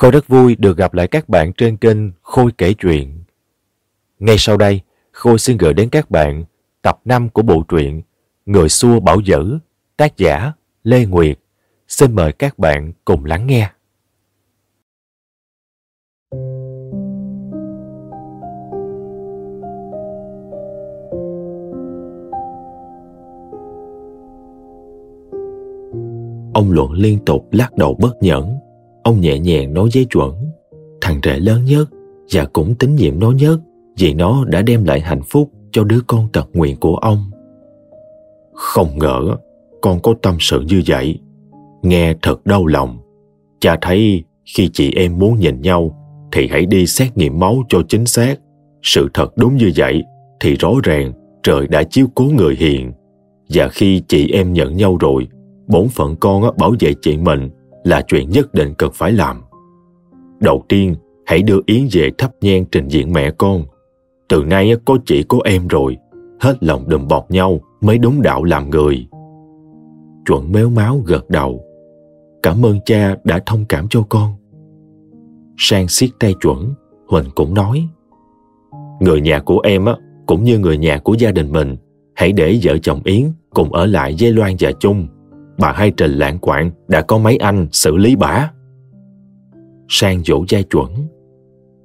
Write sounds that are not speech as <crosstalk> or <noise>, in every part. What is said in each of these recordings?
Khôi rất vui được gặp lại các bạn trên kênh Khôi kể chuyện. Ngay sau đây, Khôi xin gửi đến các bạn tập 5 của bộ truyện Người xua bảo dữ, tác giả Lê Nguyệt. Xin mời các bạn cùng lắng nghe. Ông Luận liên tục lắc đầu bất nhẫn Ông nhẹ nhàng nói với chuẩn. Thằng trẻ lớn nhất Và cũng tín nhiệm nó nhất, Vì nó đã đem lại hạnh phúc Cho đứa con tật nguyện của ông. Không ngờ, Con có tâm sự như vậy. Nghe thật đau lòng. Cha thấy khi chị em muốn nhìn nhau, Thì hãy đi xét nghiệm máu cho chính xác. Sự thật đúng như vậy, Thì rõ ràng trời đã chiếu cố người hiền. Và khi chị em nhận nhau rồi, Bổn phận con bảo vệ chị mình là chuyện nhất định cần phải làm. Đầu tiên, hãy đưa Yến về thắp nhang trình diện mẹ con. Từ nay có chị có em rồi, hết lòng đùm bọc nhau mới đúng đạo làm người. Chuẩn méo máu gật đầu. Cảm ơn cha đã thông cảm cho con. Sang siết tay chuẩn, Huỳnh cũng nói. Người nhà của em á, cũng như người nhà của gia đình mình, hãy để vợ chồng Yến cùng ở lại với Loan và Chung bà hai trình lạng quạng đã có mấy anh xử lý bả. Sang dỗ gia chuẩn.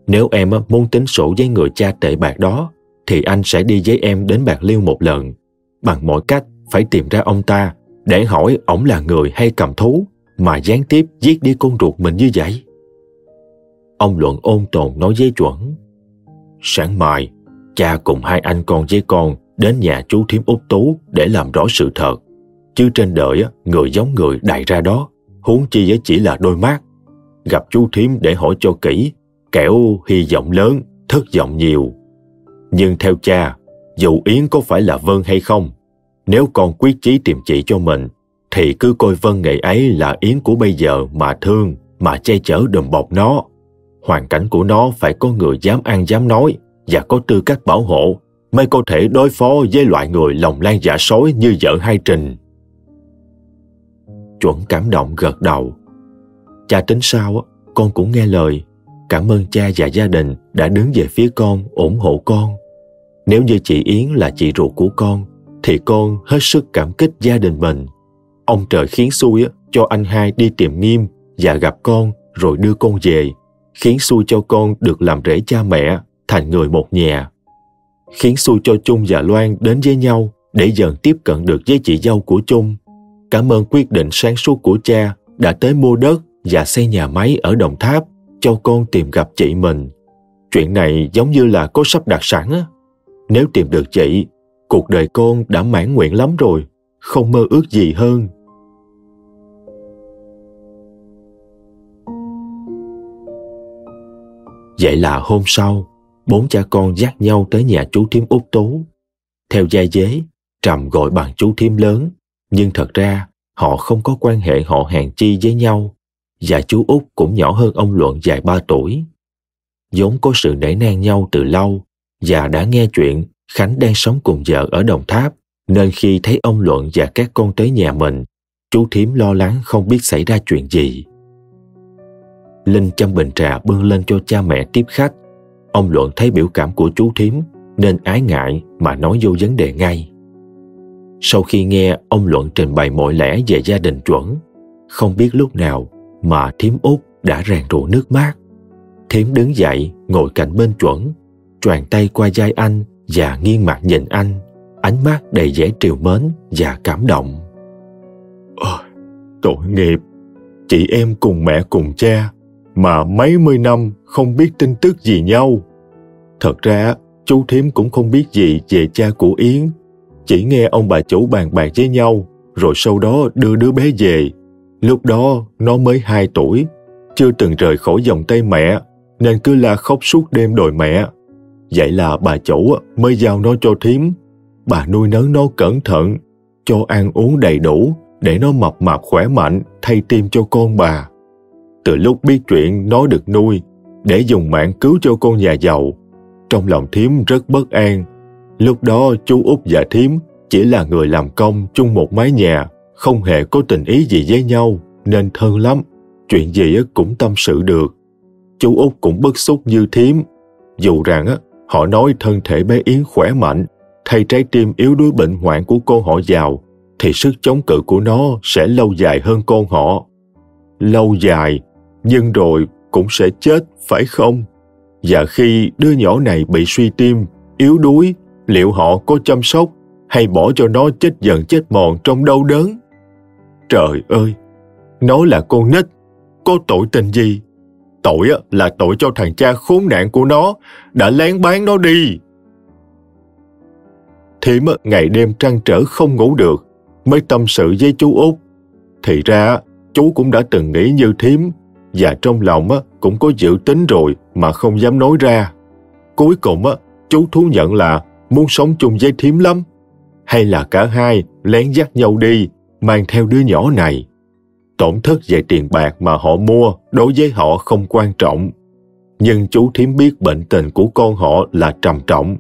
Nếu em muốn tính sổ với người cha tệ bạc đó, thì anh sẽ đi với em đến Bạc Liêu một lần. Bằng mọi cách phải tìm ra ông ta để hỏi ổng là người hay cầm thú mà gián tiếp giết đi con ruột mình như vậy. Ông Luận ôn tồn nói với chuẩn. Sáng mai, cha cùng hai anh con với con đến nhà chú Thiếm Út Tú để làm rõ sự thật chứ trên đời người giống người đại ra đó, huống chi chỉ là đôi mắt. Gặp chú thím để hỏi cho kỹ, kẻo hy vọng lớn, thất vọng nhiều. Nhưng theo cha, dù yến có phải là vân hay không, nếu con quyết chí tìm chị cho mình, thì cứ coi vân ngày ấy là yến của bây giờ mà thương, mà che chở đùm bọc nó. Hoàn cảnh của nó phải có người dám ăn dám nói và có tư cách bảo hộ, mới có thể đối phó với loại người lòng lan giả dạ sói như vợ hai trình. Chuẩn cảm động gật đầu. Cha tính sao, con cũng nghe lời. Cảm ơn cha và gia đình đã đứng về phía con, ủng hộ con. Nếu như chị Yến là chị ruột của con, thì con hết sức cảm kích gia đình mình. Ông trời khiến xui cho anh hai đi tìm nghiêm và gặp con rồi đưa con về, khiến xui cho con được làm rể cha mẹ, thành người một nhà. Khiến xui cho Trung và Loan đến với nhau để dần tiếp cận được với chị dâu của Trung cảm ơn quyết định sáng suốt của cha đã tới mua đất và xây nhà máy ở Đồng Tháp cho con tìm gặp chị mình. Chuyện này giống như là có sắp đặt sẵn á. Nếu tìm được chị, cuộc đời con đã mãn nguyện lắm rồi, không mơ ước gì hơn. Vậy là hôm sau, bốn cha con dắt nhau tới nhà chú thím út tú Theo gia dế, Trầm gọi bằng chú thím lớn nhưng thật ra, họ không có quan hệ họ hàng chi với nhau, và chú út cũng nhỏ hơn ông luận vài ba tuổi. Vốn có sự nể nang nhau từ lâu, và đã nghe chuyện khánh đang sống cùng vợ ở đồng tháp, nên khi thấy ông luận và các con tới nhà mình, chú thím lo lắng không biết xảy ra chuyện gì. Linh châm bình trà bưng lên cho cha mẹ tiếp khách. Ông luận thấy biểu cảm của chú thím, nên ái ngại mà nói vô vấn đề ngay sau khi nghe ông Luận trình bày mọi lẽ về gia đình chuẩn, không biết lúc nào mà thiếm út đã ràng rụa nước mắt. Thiếm đứng dậy, ngồi cạnh bên chuẩn, choàng tay qua vai anh và nghiêng mặt nhìn anh, ánh mắt đầy vẻ triều mến và cảm động. Ôi, tội nghiệp, chị em cùng mẹ cùng cha, mà mấy mươi năm không biết tin tức gì nhau. Thật ra, chú Thiếm cũng không biết gì về cha của Yến chỉ nghe ông bà chủ bàn bạc với nhau, rồi sau đó đưa đứa bé về. Lúc đó nó mới 2 tuổi, chưa từng rời khỏi vòng tay mẹ, nên cứ la khóc suốt đêm đòi mẹ. Vậy là bà chủ mới giao nó cho thím. Bà nuôi nấng nó cẩn thận, cho ăn uống đầy đủ để nó mập mạp khỏe mạnh thay tim cho con bà. Từ lúc biết chuyện nó được nuôi, để dùng mạng cứu cho con nhà giàu, trong lòng thím rất bất an Lúc đó chú út và thím chỉ là người làm công chung một mái nhà, không hề có tình ý gì với nhau, nên thân lắm. Chuyện gì cũng tâm sự được, chú út cũng bức xúc như thiếm. Dù rằng họ nói thân thể bé Yến khỏe mạnh, thay trái tim yếu đuối bệnh hoạn của cô họ giàu, thì sức chống cự của nó sẽ lâu dài hơn con họ. Lâu dài, nhưng rồi cũng sẽ chết, phải không? Và khi đứa nhỏ này bị suy tim, yếu đuối, liệu họ có chăm sóc hay bỏ cho nó chết dần chết mòn trong đau đớn? Trời ơi! Nó là con nít, có tội tình gì? Tội là tội cho thằng cha khốn nạn của nó, đã lén bán nó đi. Thiểm ngày đêm trăn trở không ngủ được, mới tâm sự với chú út. Thì ra, chú cũng đã từng nghĩ như thiếm, và trong lòng cũng có dự tính rồi mà không dám nói ra. Cuối cùng, chú thú nhận là muốn sống chung với thiếm lắm. Hay là cả hai lén dắt nhau đi, mang theo đứa nhỏ này. Tổn thất về tiền bạc mà họ mua đối với họ không quan trọng. Nhưng chú thím biết bệnh tình của con họ là trầm trọng.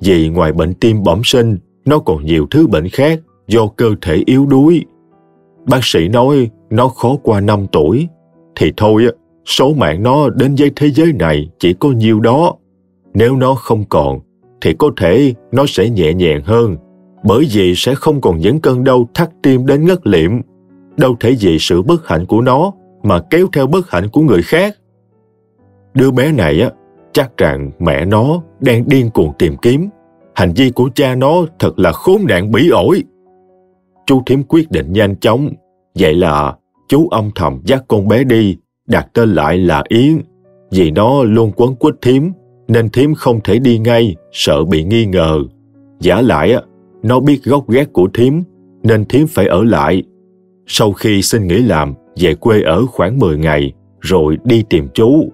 Vì ngoài bệnh tim bẩm sinh, nó còn nhiều thứ bệnh khác do cơ thể yếu đuối. Bác sĩ nói nó khó qua 5 tuổi. Thì thôi, số mạng nó đến với thế giới này chỉ có nhiêu đó. Nếu nó không còn, thì có thể nó sẽ nhẹ nhàng hơn, bởi vì sẽ không còn những cơn đau thắt tim đến ngất liệm. Đâu thể vì sự bất hạnh của nó mà kéo theo bất hạnh của người khác. Đứa bé này á, chắc rằng mẹ nó đang điên cuồng tìm kiếm. Hành vi của cha nó thật là khốn nạn bỉ ổi. Chú Thiếm quyết định nhanh chóng. Vậy là chú âm thầm dắt con bé đi, đặt tên lại là Yến. Vì nó luôn quấn quýt Thiếm, nên Thím không thể đi ngay, sợ bị nghi ngờ. Giả lại, nó biết gốc gác của Thím nên Thím phải ở lại. Sau khi xin nghỉ làm, về quê ở khoảng 10 ngày, rồi đi tìm chú.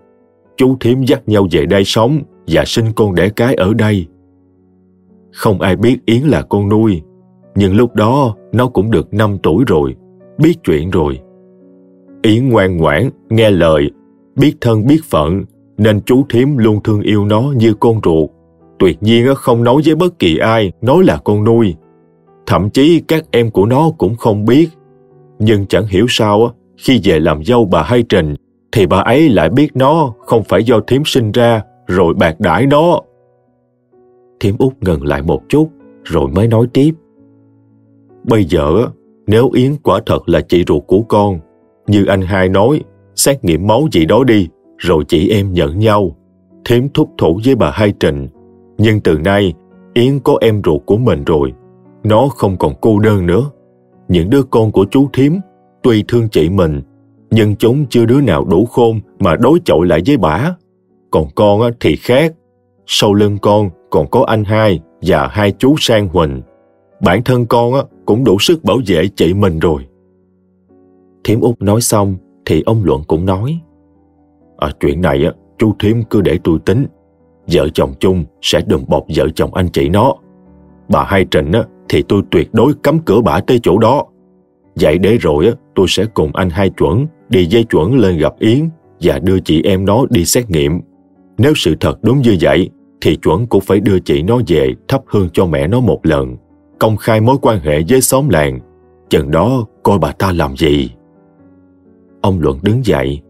Chú Thím dắt nhau về đây sống và sinh con đẻ cái ở đây. Không ai biết Yến là con nuôi, nhưng lúc đó nó cũng được 5 tuổi rồi, biết chuyện rồi. Yến ngoan ngoãn, nghe lời, biết thân biết phận, nên chú thím luôn thương yêu nó như con ruột. Tuyệt nhiên không nói với bất kỳ ai nói là con nuôi. Thậm chí các em của nó cũng không biết. Nhưng chẳng hiểu sao khi về làm dâu bà Hai Trình thì bà ấy lại biết nó không phải do thím sinh ra rồi bạc đãi nó. Thiếm út ngừng lại một chút rồi mới nói tiếp. Bây giờ, nếu Yến quả thật là chị ruột của con, như anh hai nói, xét nghiệm máu gì đó đi, rồi chị em nhận nhau. Thiếm thúc thủ với bà Hai Trịnh. Nhưng từ nay, Yến có em ruột của mình rồi. Nó không còn cô đơn nữa. Những đứa con của chú Thiếm, tuy thương chị mình, nhưng chúng chưa đứa nào đủ khôn mà đối chọi lại với bà. Còn con thì khác. Sau lưng con còn có anh hai và hai chú Sang Huỳnh. Bản thân con cũng đủ sức bảo vệ chị mình rồi. Thiếm út nói xong thì ông Luận cũng nói à, Chuyện này á, chú Thiếm cứ để tôi tính. Vợ chồng chung sẽ đùm bọc vợ chồng anh chị nó. Bà Hai Trình thì tôi tuyệt đối cấm cửa bà tới chỗ đó. Vậy để rồi á tôi sẽ cùng anh Hai Chuẩn đi dây chuẩn lên gặp Yến và đưa chị em nó đi xét nghiệm. Nếu sự thật đúng như vậy, thì chuẩn cũng phải đưa chị nó về thắp hương cho mẹ nó một lần, công khai mối quan hệ với xóm làng. Chừng đó coi bà ta làm gì. Ông Luận đứng dậy,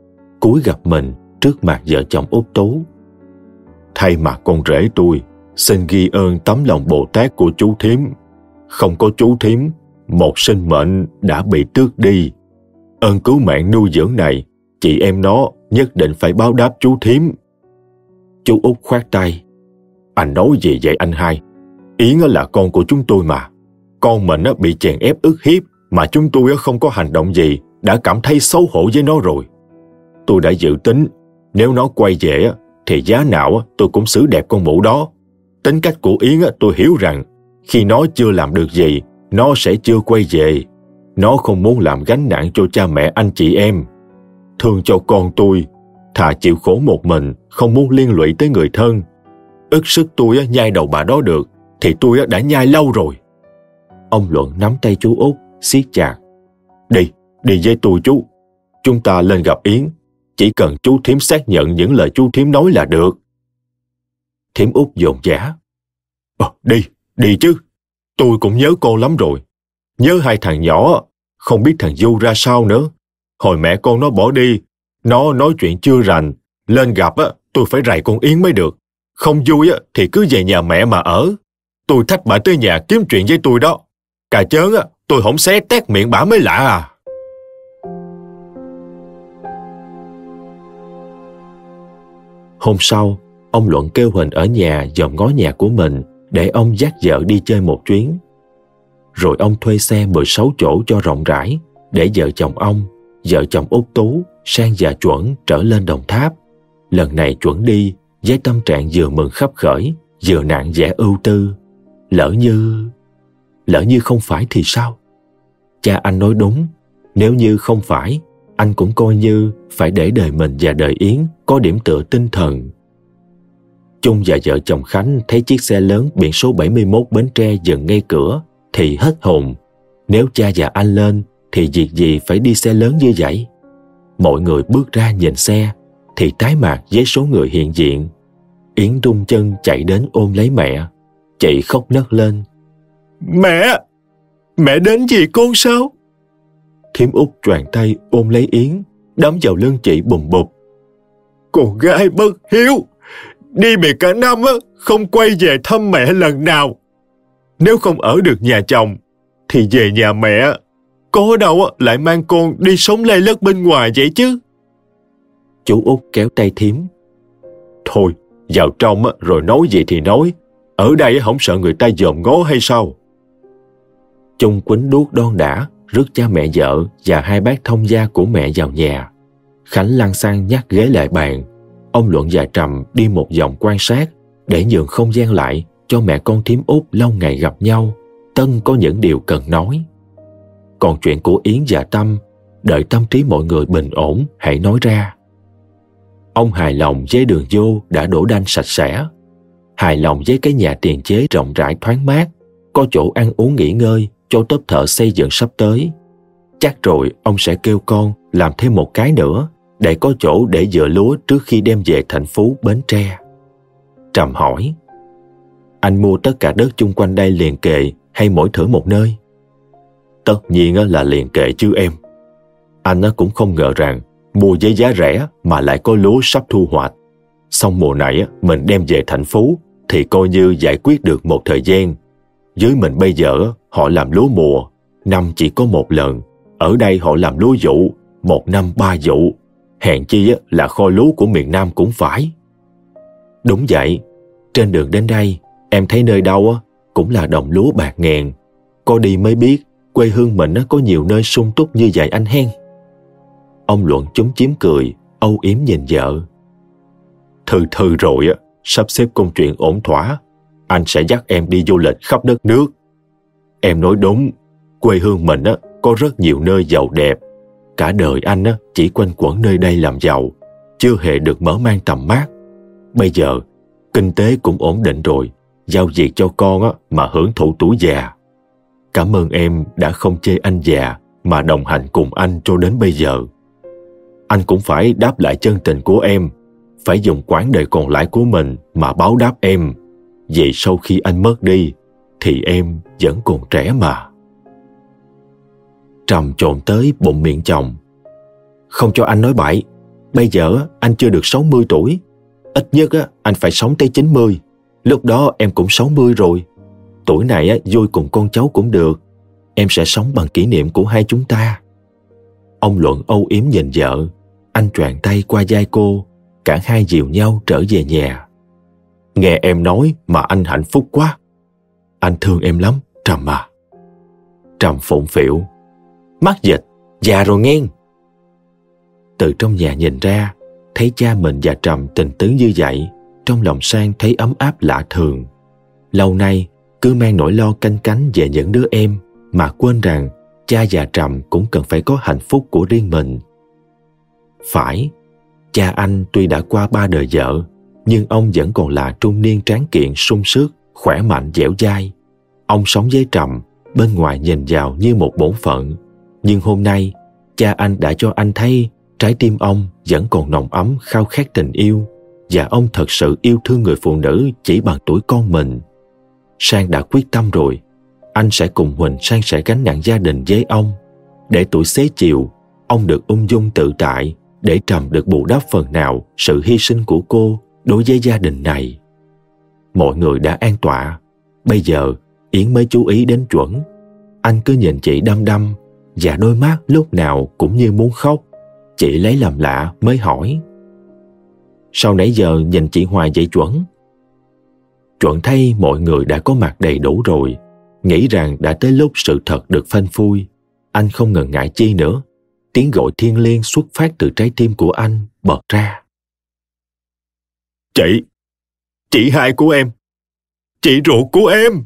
cúi gặp mình trước mặt vợ chồng út tú. Thay mặt con rể tôi, xin ghi ơn tấm lòng Bồ Tát của chú thím. Không có chú thím, một sinh mệnh đã bị tước đi. Ơn cứu mạng nuôi dưỡng này, chị em nó nhất định phải báo đáp chú thím. Chú út khoát tay. Anh nói gì vậy anh hai? Yến là con của chúng tôi mà. Con mình bị chèn ép ức hiếp mà chúng tôi không có hành động gì đã cảm thấy xấu hổ với nó rồi. Tôi đã dự tính nếu nó quay về thì giá nào tôi cũng xử đẹp con mụ đó. Tính cách của Yến tôi hiểu rằng khi nó chưa làm được gì nó sẽ chưa quay về. Nó không muốn làm gánh nặng cho cha mẹ anh chị em. Thương cho con tôi, thà chịu khổ một mình, không muốn liên lụy tới người thân ức sức tôi nhai đầu bà đó được, thì tôi đã nhai lâu rồi. Ông Luận nắm tay chú Út, siết chặt. Đi, đi với tôi chú. Chúng ta lên gặp Yến. Chỉ cần chú Thiếm xác nhận những lời chú Thiếm nói là được. Thiếm Út dồn giả. Ờ, đi, đi chứ. Tôi cũng nhớ con lắm rồi. Nhớ hai thằng nhỏ, không biết thằng Du ra sao nữa. Hồi mẹ con nó bỏ đi, nó nói chuyện chưa rành, Lên gặp á, tôi phải rầy con Yến mới được. Không vui á, thì cứ về nhà mẹ mà ở. Tôi thách bà tới nhà kiếm chuyện với tôi đó. Cà chớn á, tôi không xé tét miệng bà mới lạ à. Hôm sau, ông Luận kêu Huỳnh ở nhà dòm ngó nhà của mình để ông dắt vợ đi chơi một chuyến. Rồi ông thuê xe 16 chỗ cho rộng rãi để vợ chồng ông, vợ chồng Út Tú, sang già chuẩn trở lên Đồng Tháp. Lần này chuẩn đi với tâm trạng vừa mừng khắp khởi, vừa nặng vẻ ưu tư. Lỡ như... Lỡ như không phải thì sao? Cha anh nói đúng, nếu như không phải, anh cũng coi như phải để đời mình và đời Yến có điểm tựa tinh thần. Trung và vợ chồng Khánh thấy chiếc xe lớn biển số 71 Bến Tre dừng ngay cửa thì hết hồn. Nếu cha và anh lên thì việc gì phải đi xe lớn như vậy? Mọi người bước ra nhìn xe thì tái mạc với số người hiện diện. Yến rung chân chạy đến ôm lấy mẹ. Chị khóc nấc lên. Mẹ! Mẹ đến gì con sao? Thiếm út choàng tay ôm lấy Yến, đấm vào lưng chị bùm bụp. Con gái bất hiếu! Đi biệt cả năm á, không quay về thăm mẹ lần nào. Nếu không ở được nhà chồng, thì về nhà mẹ. Có đâu á, lại mang con đi sống lây lất bên ngoài vậy chứ. Chú út kéo tay Thiếm. Thôi, vào trong á, rồi nói gì thì nói. Ở đây không sợ người ta dòm ngó hay sao? Trung quýnh đuốc đon đã, rước cha mẹ vợ và hai bác thông gia của mẹ vào nhà. Khánh lăn sang nhắc ghế lại bàn. Ông Luận và Trầm đi một vòng quan sát để nhường không gian lại cho mẹ con thím út lâu ngày gặp nhau. Tân có những điều cần nói. Còn chuyện của Yến và Tâm, đợi tâm trí mọi người bình ổn, hãy nói ra. Ông hài lòng với đường vô đã đổ đanh sạch sẽ. Hài lòng với cái nhà tiền chế rộng rãi thoáng mát, có chỗ ăn uống nghỉ ngơi cho tấp thợ xây dựng sắp tới. Chắc rồi ông sẽ kêu con làm thêm một cái nữa để có chỗ để dựa lúa trước khi đem về thành phố Bến Tre. Trầm hỏi, anh mua tất cả đất chung quanh đây liền kề hay mỗi thử một nơi? Tất nhiên là liền kề chứ em. Anh cũng không ngờ rằng mua với giá rẻ mà lại có lúa sắp thu hoạch. Xong mùa này mình đem về thành phố thì coi như giải quyết được một thời gian. dưới mình bây giờ họ làm lúa mùa, năm chỉ có một lần. Ở đây họ làm lúa vụ, một năm ba vụ. Hèn chi là kho lúa của miền Nam cũng phải. Đúng vậy, trên đường đến đây, em thấy nơi đâu cũng là đồng lúa bạc ngàn. Có đi mới biết quê hương mình có nhiều nơi sung túc như vậy anh hen. Ông Luận chúng chiếm cười, âu yếm nhìn vợ. Thư thư rồi, sắp xếp công chuyện ổn thỏa. Anh sẽ dắt em đi du lịch khắp đất nước. Em nói đúng, quê hương mình có rất nhiều nơi giàu đẹp. Cả đời anh chỉ quanh quẩn nơi đây làm giàu, chưa hề được mở mang tầm mắt. Bây giờ, kinh tế cũng ổn định rồi, giao việc cho con mà hưởng thụ tuổi già. Cảm ơn em đã không chê anh già mà đồng hành cùng anh cho đến bây giờ. Anh cũng phải đáp lại chân tình của em, phải dùng quãng đời còn lại của mình mà báo đáp em. Vì sau khi anh mất đi, thì em vẫn còn trẻ mà. Trầm trộn tới bụng miệng chồng. Không cho anh nói bậy, bây giờ anh chưa được 60 tuổi. Ít nhất anh phải sống tới 90. Lúc đó em cũng 60 rồi. Tuổi này vui cùng con cháu cũng được. Em sẽ sống bằng kỷ niệm của hai chúng ta. Ông Luận âu yếm nhìn vợ. Anh choàng tay qua vai cô. Cả hai dìu nhau trở về nhà. Nghe em nói mà anh hạnh phúc quá. Anh thương em lắm, Trầm à. Trầm phụng phịu mắc dịch, già rồi nghe. Từ trong nhà nhìn ra, thấy cha mình và Trầm tình tứ như vậy, trong lòng sang thấy ấm áp lạ thường. Lâu nay, cứ mang nỗi lo canh cánh về những đứa em mà quên rằng cha và Trầm cũng cần phải có hạnh phúc của riêng mình. Phải, cha anh tuy đã qua ba đời vợ, nhưng ông vẫn còn là trung niên tráng kiện sung sức, khỏe mạnh dẻo dai. Ông sống với Trầm, bên ngoài nhìn vào như một bổn phận. Nhưng hôm nay, cha anh đã cho anh thấy trái tim ông vẫn còn nồng ấm khao khát tình yêu và ông thật sự yêu thương người phụ nữ chỉ bằng tuổi con mình. Sang đã quyết tâm rồi, anh sẽ cùng Huỳnh sang sẻ gánh nặng gia đình với ông. Để tuổi xế chiều, ông được ung dung tự tại để Trầm được bù đắp phần nào sự hy sinh của cô đối với gia đình này. Mọi người đã an tọa, bây giờ Yến mới chú ý đến chuẩn. Anh cứ nhìn chị đăm đăm và đôi mắt lúc nào cũng như muốn khóc. Chị lấy làm lạ mới hỏi. Sau nãy giờ nhìn chị hoài vậy chuẩn? Chuẩn thay mọi người đã có mặt đầy đủ rồi, nghĩ rằng đã tới lúc sự thật được phanh phui. Anh không ngần ngại chi nữa. Tiếng gọi thiên liêng xuất phát từ trái tim của anh bật ra. Chị! Chị hai của em! Chị ruột của em!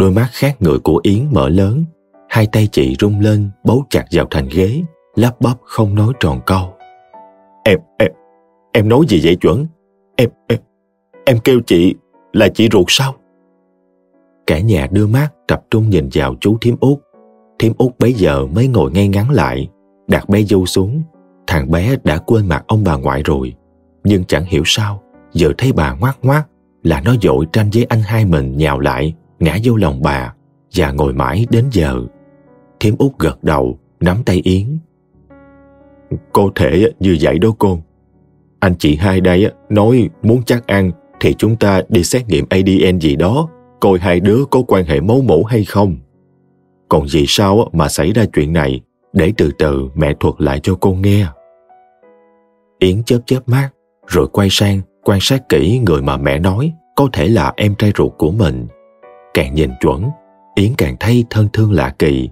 Đôi mắt khác người của Yến mở lớn, hai tay chị rung lên bấu chặt vào thành ghế, lắp bắp không nói tròn câu. Em, em, em nói gì vậy chuẩn? Em, em, em kêu chị là chị ruột sao? Cả nhà đưa mắt tập trung nhìn vào chú Thiếm Út. Thiếm Út bấy giờ mới ngồi ngay ngắn lại, đặt bé du xuống. Thằng bé đã quên mặt ông bà ngoại rồi. Nhưng chẳng hiểu sao, giờ thấy bà ngoát ngoát là nó dội tranh với anh hai mình nhào lại, ngã vô lòng bà và ngồi mãi đến giờ. Thiếm Út gật đầu, nắm tay Yến. Cô thể như vậy đó cô. Anh chị hai đây nói muốn chắc ăn thì chúng ta đi xét nghiệm ADN gì đó, coi hai đứa có quan hệ máu mủ hay không. Còn vì sao mà xảy ra chuyện này, để từ từ mẹ thuật lại cho cô nghe. Yến chớp chớp mắt, rồi quay sang quan sát kỹ người mà mẹ nói có thể là em trai ruột của mình. Càng nhìn chuẩn, Yến càng thấy thân thương lạ kỳ.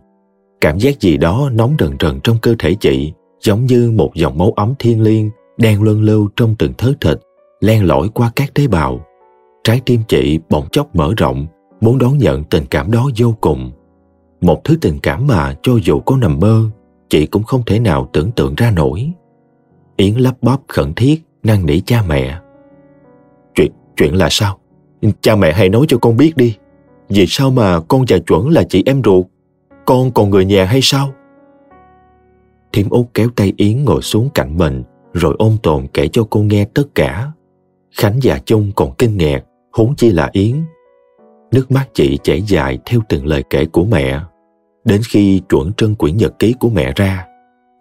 Cảm giác gì đó nóng rần rần trong cơ thể chị, giống như một dòng máu ấm thiên liêng đang luân lưu trong từng thớ thịt, len lỏi qua các tế bào. Trái tim chị bỗng chốc mở rộng, muốn đón nhận tình cảm đó vô cùng. Một thứ tình cảm mà cho dù có nằm mơ, chị cũng không thể nào tưởng tượng ra nổi. Yến lắp bắp khẩn thiết, năn nỉ cha mẹ. Chuyện, chuyện là sao? Cha mẹ hãy nói cho con biết đi. Vì sao mà con và chuẩn là chị em ruột? Con còn người nhà hay sao? Thiếm út kéo tay Yến ngồi xuống cạnh mình, rồi ôm tồn kể cho cô nghe tất cả. Khánh và Chung còn kinh ngạc, huống chi là Yến. Nước mắt chị chảy dài theo từng lời kể của mẹ. Đến khi chuẩn trân quyển nhật ký của mẹ ra,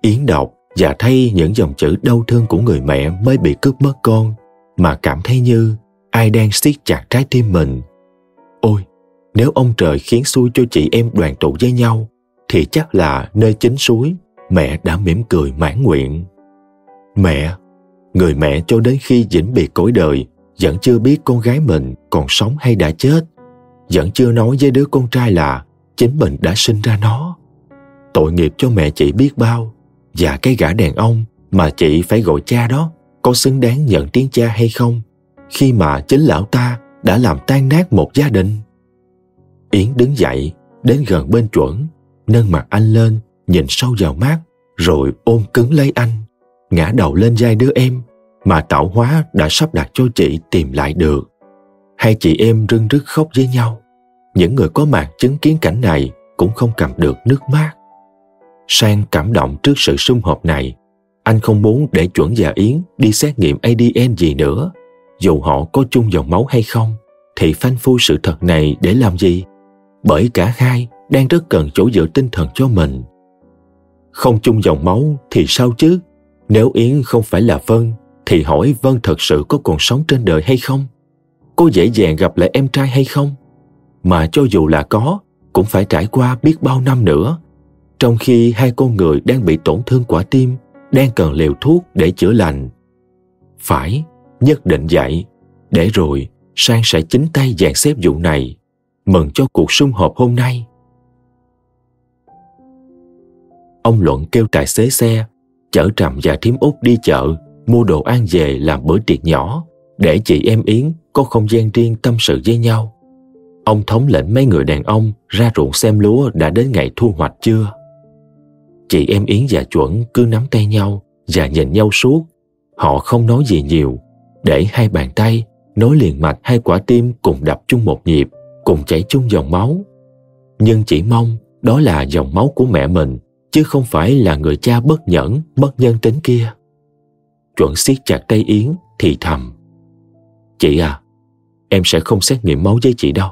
Yến đọc và thay những dòng chữ đau thương của người mẹ mới bị cướp mất con, mà cảm thấy như ai đang siết chặt trái tim mình. Ôi, nếu ông trời khiến xui cho chị em đoàn tụ với nhau, thì chắc là nơi chính suối, mẹ đã mỉm cười mãn nguyện. Mẹ, người mẹ cho đến khi vĩnh biệt cõi đời, vẫn chưa biết con gái mình còn sống hay đã chết, vẫn chưa nói với đứa con trai là chính mình đã sinh ra nó. Tội nghiệp cho mẹ chị biết bao, và cái gã đàn ông mà chị phải gọi cha đó có xứng đáng nhận tiếng cha hay không khi mà chính lão ta đã làm tan nát một gia đình yến đứng dậy, đến gần bên chuẩn, nâng mặt anh lên, nhìn sâu vào mắt rồi ôm cứng lấy anh, ngã đầu lên vai đứa em, mà tạo hóa đã sắp đặt cho chị tìm lại được. Hai chị em rưng rức khóc với nhau. Những người có mặt chứng kiến cảnh này cũng không cầm được nước mắt sang cảm động trước sự sum họp này, anh không muốn để chuẩn và yến đi xét nghiệm adn gì nữa. Dù họ có chung dòng máu hay không, thì phanh phui sự thật này để làm gì? Bởi cả hai đang rất cần chỗ dựa tinh thần cho mình. Không chung dòng máu thì sao chứ? Nếu yến không phải là vân, thì hỏi vân thật sự có còn sống trên đời hay không? Có dễ dàng gặp lại em trai hay không? Mà cho dù là có, cũng phải trải qua biết bao năm nữa. Trong khi hai con người đang bị tổn thương quả tim, đang cần liều thuốc để chữa lành. Phải, nhất định vậy để rồi, sang sẽ chính tay dàn xếp vụ này mừng cho cuộc sum họp hôm nay. Ông luận kêu tài xế xe, chở trầm và Thiếm út đi chợ, mua đồ ăn về làm bữa tiệc nhỏ, để chị em yến có không gian riêng tâm sự với nhau. Ông thống lệnh mấy người đàn ông ra ruộng xem lúa đã đến ngày thu hoạch chưa. Chị em yến và chuẩn cứ nắm tay nhau và nhìn nhau suốt. Họ không nói gì nhiều, để hai bàn tay, nối liền mạch hai quả tim cùng đập chung một nhịp cùng chảy chung dòng máu nhưng chỉ mong đó là dòng máu của mẹ mình chứ không phải là người cha bất nhẫn mất nhân tính kia chuẩn siết chặt tay yến thì thầm chị à em sẽ không xét nghiệm máu với chị đâu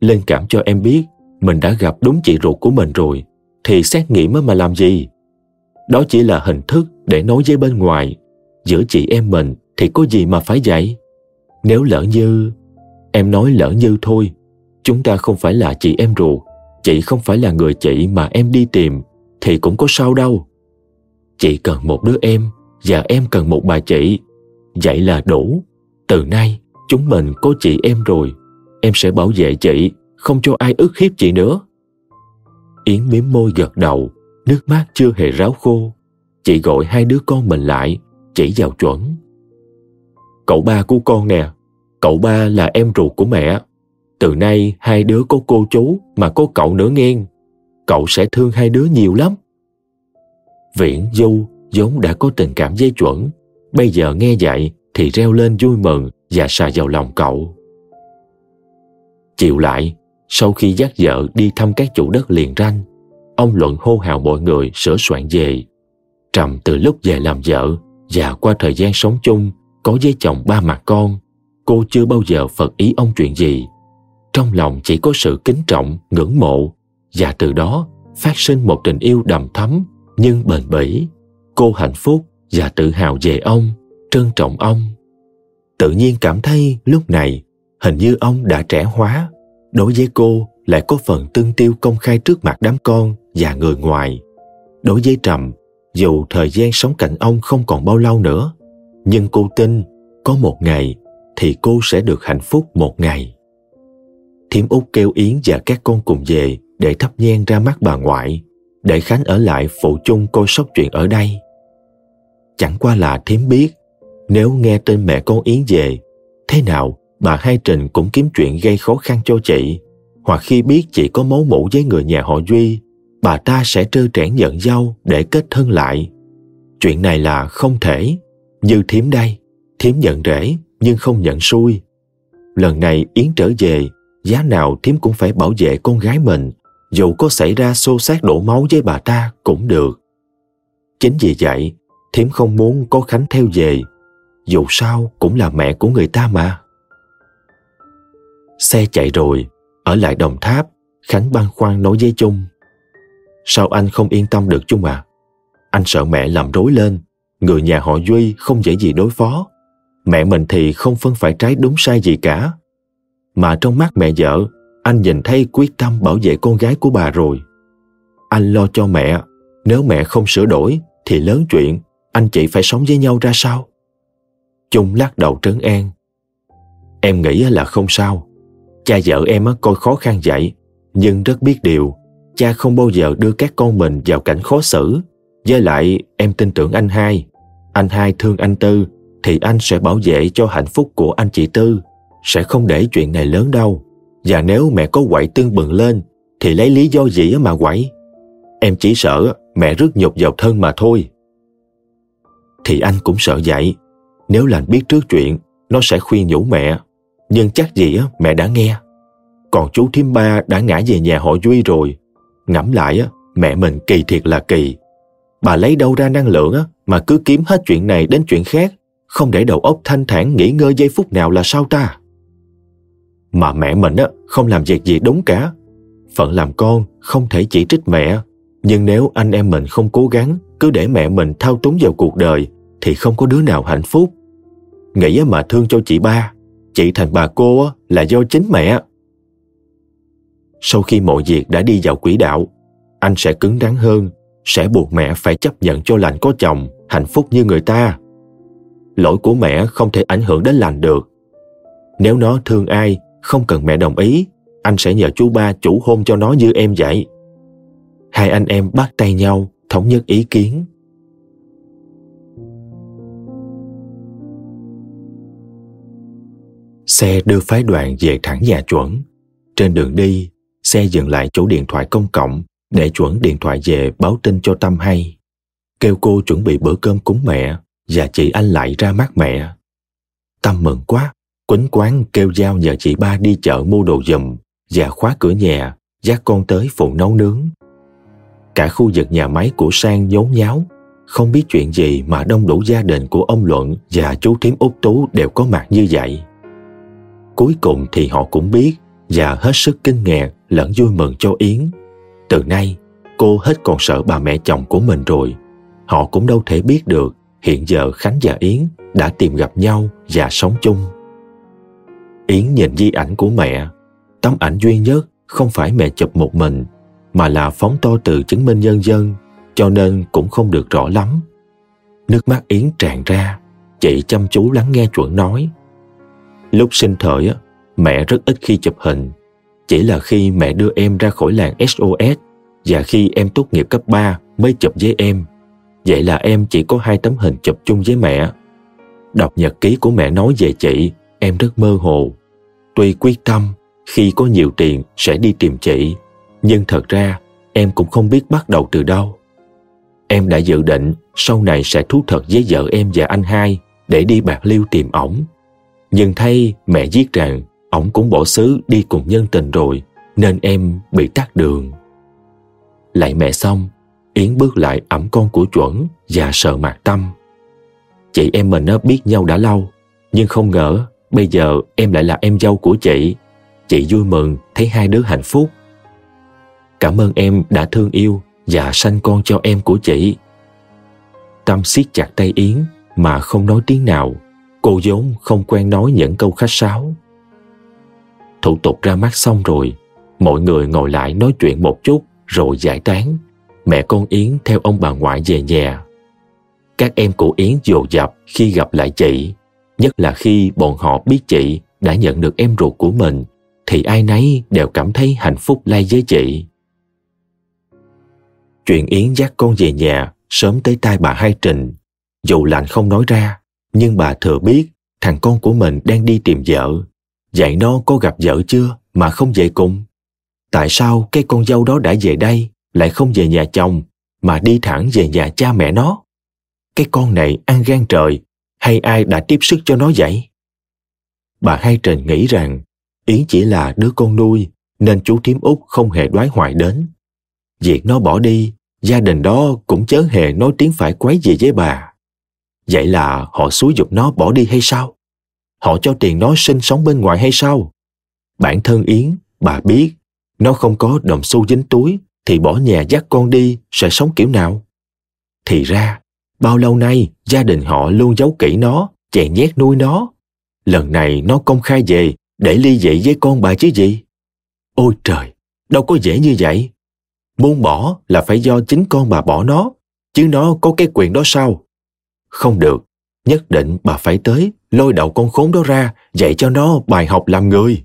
lên cảm cho em biết mình đã gặp đúng chị ruột của mình rồi, thì xét nghiệm mà làm gì? Đó chỉ là hình thức để nói với bên ngoài. Giữa chị em mình thì có gì mà phải vậy? Nếu lỡ như... Em nói lỡ như thôi, chúng ta không phải là chị em ruột, chị không phải là người chị mà em đi tìm, thì cũng có sao đâu. Chị cần một đứa em và em cần một bà chị. Vậy là đủ. Từ nay, chúng mình có chị em rồi. Em sẽ bảo vệ chị, không cho ai ức hiếp chị nữa. Yến miếm môi gật đầu, nước mắt chưa hề ráo khô. Chị gọi hai đứa con mình lại, chỉ vào chuẩn. Cậu ba của con nè, cậu ba là em ruột của mẹ. Từ nay hai đứa có cô chú mà có cậu nữa nghe. Cậu sẽ thương hai đứa nhiều lắm. Viễn Du vốn đã có tình cảm dây chuẩn, bây giờ nghe vậy thì reo lên vui mừng và xà vào lòng cậu. Chiều lại, sau khi dắt vợ đi thăm các chủ đất liền ranh, ông Luận hô hào mọi người sửa soạn về. Trầm từ lúc về làm vợ và qua thời gian sống chung có với chồng ba mặt con, cô chưa bao giờ phật ý ông chuyện gì. Trong lòng chỉ có sự kính trọng, ngưỡng mộ và từ đó phát sinh một tình yêu đầm thắm nhưng bền bỉ. Cô hạnh phúc và tự hào về ông, trân trọng ông. Tự nhiên cảm thấy lúc này hình như ông đã trẻ hóa. Đối với cô lại có phần tương tiêu công khai trước mặt đám con và người ngoài. Đối với Trầm, dù thời gian sống cạnh ông không còn bao lâu nữa, nhưng cô tin có một ngày thì cô sẽ được hạnh phúc một ngày. Thiếm út kêu Yến và các con cùng về để thắp nhang ra mắt bà ngoại, để Khánh ở lại phụ chung coi sóc chuyện ở đây. Chẳng qua là Thiếm biết, nếu nghe tên mẹ con Yến về, thế nào bà Hai Trình cũng kiếm chuyện gây khó khăn cho chị, hoặc khi biết chị có mối mũ với người nhà họ Duy, bà ta sẽ trơ trẽn nhận dâu để kết thân lại. Chuyện này là không thể, như Thiếm đây, Thiếm nhận rễ nhưng không nhận xuôi. Lần này Yến trở về, giá nào Thiếm cũng phải bảo vệ con gái mình, dù có xảy ra xô xát đổ máu với bà ta cũng được. Chính vì vậy, Thiếm không muốn có Khánh theo về, dù sao cũng là mẹ của người ta mà. Xe chạy rồi, ở lại Đồng Tháp, Khánh băn khoăn nói với Trung. Sao anh không yên tâm được Trung à? Anh sợ mẹ làm rối lên, người nhà họ Duy không dễ gì đối phó. Mẹ mình thì không phân phải trái đúng sai gì cả. Mà trong mắt mẹ vợ, anh nhìn thấy quyết tâm bảo vệ con gái của bà rồi. Anh lo cho mẹ, nếu mẹ không sửa đổi thì lớn chuyện, anh chị phải sống với nhau ra sao? chung lắc đầu trấn an. Em nghĩ là không sao. Cha vợ em coi khó khăn vậy, nhưng rất biết điều, cha không bao giờ đưa các con mình vào cảnh khó xử. Với lại, em tin tưởng anh hai. Anh hai thương anh Tư, thì anh sẽ bảo vệ cho hạnh phúc của anh chị Tư. Sẽ không để chuyện này lớn đâu. Và nếu mẹ có quậy tương bừng lên, thì lấy lý do gì mà quậy? Em chỉ sợ mẹ rước nhục vào thân mà thôi. Thì anh cũng sợ vậy. Nếu lành biết trước chuyện, nó sẽ khuyên nhủ mẹ. Nhưng chắc gì mẹ đã nghe. Còn chú thím ba đã ngã về nhà họ Duy rồi. Ngẫm lại mẹ mình kỳ thiệt là kỳ. Bà lấy đâu ra năng lượng mà cứ kiếm hết chuyện này đến chuyện khác, không để đầu óc thanh thản nghỉ ngơi giây phút nào là sao ta? Mà mẹ mình á không làm việc gì đúng cả. Phận làm con không thể chỉ trích mẹ, nhưng nếu anh em mình không cố gắng, cứ để mẹ mình thao túng vào cuộc đời thì không có đứa nào hạnh phúc. Nghĩ mà thương cho chị ba, chị thành bà cô là do chính mẹ. Sau khi mọi việc đã đi vào quỹ đạo, anh sẽ cứng rắn hơn, sẽ buộc mẹ phải chấp nhận cho lành có chồng, hạnh phúc như người ta. Lỗi của mẹ không thể ảnh hưởng đến lành được. Nếu nó thương ai, không cần mẹ đồng ý, anh sẽ nhờ chú ba chủ hôn cho nó như em vậy. Hai anh em bắt tay nhau, thống nhất ý kiến. Xe đưa phái đoàn về thẳng nhà chuẩn. Trên đường đi, xe dừng lại chỗ điện thoại công cộng để chuẩn điện thoại về báo tin cho Tâm hay. Kêu cô chuẩn bị bữa cơm cúng mẹ và chị anh lại ra mắt mẹ. Tâm mừng quá, quýnh quán kêu giao nhờ chị ba đi chợ mua đồ giùm và khóa cửa nhà, dắt con tới phụ nấu nướng. Cả khu vực nhà máy của Sang nhốn nháo, không biết chuyện gì mà đông đủ gia đình của ông Luận và chú thím Út Tú đều có mặt như vậy. Cuối cùng thì họ cũng biết và hết sức kinh ngạc lẫn vui mừng cho Yến. Từ nay, cô hết còn sợ bà mẹ chồng của mình rồi. Họ cũng đâu thể biết được hiện giờ Khánh và Yến đã tìm gặp nhau và sống chung. Yến nhìn di ảnh của mẹ. Tấm ảnh duy nhất không phải mẹ chụp một mình, mà là phóng to từ chứng minh nhân dân, cho nên cũng không được rõ lắm. Nước mắt Yến tràn ra, chị chăm chú lắng nghe chuẩn nói. Lúc sinh thời, mẹ rất ít khi chụp hình. Chỉ là khi mẹ đưa em ra khỏi làng SOS và khi em tốt nghiệp cấp 3 mới chụp với em. Vậy là em chỉ có hai tấm hình chụp chung với mẹ. Đọc nhật ký của mẹ nói về chị, em rất mơ hồ. Tuy quyết tâm, khi có nhiều tiền sẽ đi tìm chị, nhưng thật ra em cũng không biết bắt đầu từ đâu. Em đã dự định sau này sẽ thú thật với vợ em và anh hai để đi bạc liêu tìm ổng. Nhưng thay mẹ viết rằng ổng cũng bỏ xứ đi cùng nhân tình rồi, nên em bị tắt đường. Lại mẹ xong, Yến bước lại ẩm con của chuẩn và sợ mạc tâm. Chị em mình biết nhau đã lâu, nhưng không ngờ bây giờ em lại là em dâu của chị. Chị vui mừng thấy hai đứa hạnh phúc. Cảm ơn em đã thương yêu và sanh con cho em của chị. Tâm siết chặt tay Yến mà không nói tiếng nào. Cô vốn không quen nói những câu khách sáo. Thủ tục ra mắt xong rồi, mọi người ngồi lại nói chuyện một chút rồi giải tán. Mẹ con Yến theo ông bà ngoại về nhà. Các em của Yến dồ dập khi gặp lại chị, nhất là khi bọn họ biết chị đã nhận được em ruột của mình, thì ai nấy đều cảm thấy hạnh phúc lay với chị. Chuyện Yến dắt con về nhà sớm tới tai bà Hai Trình. Dù lạnh không nói ra, nhưng bà thừa biết thằng con của mình đang đi tìm vợ. Vậy nó có gặp vợ chưa mà không về cùng? Tại sao cái con dâu đó đã về đây lại không về nhà chồng mà đi thẳng về nhà cha mẹ nó? Cái con này ăn gan trời hay ai đã tiếp sức cho nó vậy? Bà Hai trần nghĩ rằng Yến chỉ là đứa con nuôi nên chú Thiếm Út không hề đoái hoài đến. Việc nó bỏ đi, gia đình đó cũng chớ hề nói tiếng phải quấy gì với bà. Vậy là họ xúi dục nó bỏ đi hay sao? Họ cho tiền nó sinh sống bên ngoài hay sao? Bản thân Yến, bà biết, nó không có đồng xu dính túi thì bỏ nhà dắt con đi sẽ sống kiểu nào? Thì ra, bao lâu nay gia đình họ luôn giấu kỹ nó, chèn nhét nuôi nó. Lần này nó công khai về để ly dị với con bà chứ gì? Ôi trời, đâu có dễ như vậy. Muốn bỏ là phải do chính con bà bỏ nó, chứ nó có cái quyền đó sao? Không được, nhất định bà phải tới lôi đầu con khốn đó ra dạy cho nó bài học làm người.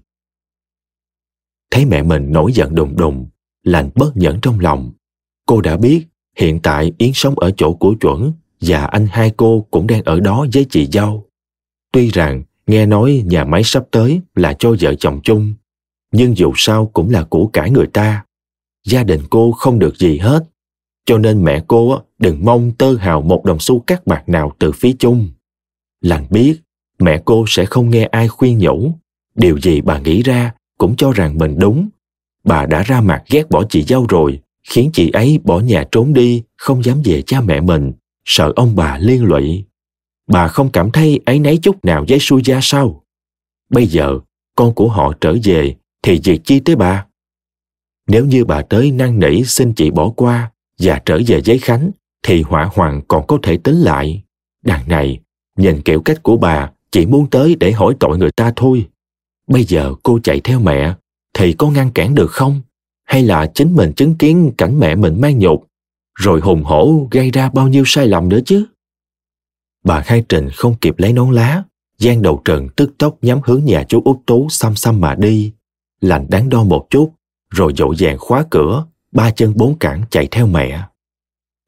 Thấy mẹ mình nổi giận đùng đùng, lành bất nhẫn trong lòng. Cô đã biết hiện tại Yến sống ở chỗ của chuẩn và anh hai cô cũng đang ở đó với chị dâu. Tuy rằng nghe nói nhà máy sắp tới là cho vợ chồng chung, nhưng dù sao cũng là của cải người ta. Gia đình cô không được gì hết, cho nên mẹ cô đừng mong tơ hào một đồng xu cắt bạc nào từ phía chung. Lành biết mẹ cô sẽ không nghe ai khuyên nhủ, điều gì bà nghĩ ra cũng cho rằng mình đúng. Bà đã ra mặt ghét bỏ chị dâu rồi, khiến chị ấy bỏ nhà trốn đi, không dám về cha mẹ mình, sợ ông bà liên lụy. Bà không cảm thấy ấy nấy chút nào với xui gia sao? Bây giờ, con của họ trở về, thì việc chi tới bà? Nếu như bà tới năn nỉ xin chị bỏ qua và trở về với Khánh, thì hỏa hoàng còn có thể tính lại. Đằng này, nhìn kiểu cách của bà, chỉ muốn tới để hỏi tội người ta thôi. Bây giờ cô chạy theo mẹ, thì có ngăn cản được không? Hay là chính mình chứng kiến cảnh mẹ mình mang nhục, rồi hùng hổ gây ra bao nhiêu sai lầm nữa chứ? Bà Khai Trình không kịp lấy nón lá, Giang đầu trần tức tốc nhắm hướng nhà chú Út Tú xăm xăm mà đi. Lành đáng đo một chút, rồi dỗ dàng khóa cửa, ba chân bốn cẳng chạy theo mẹ.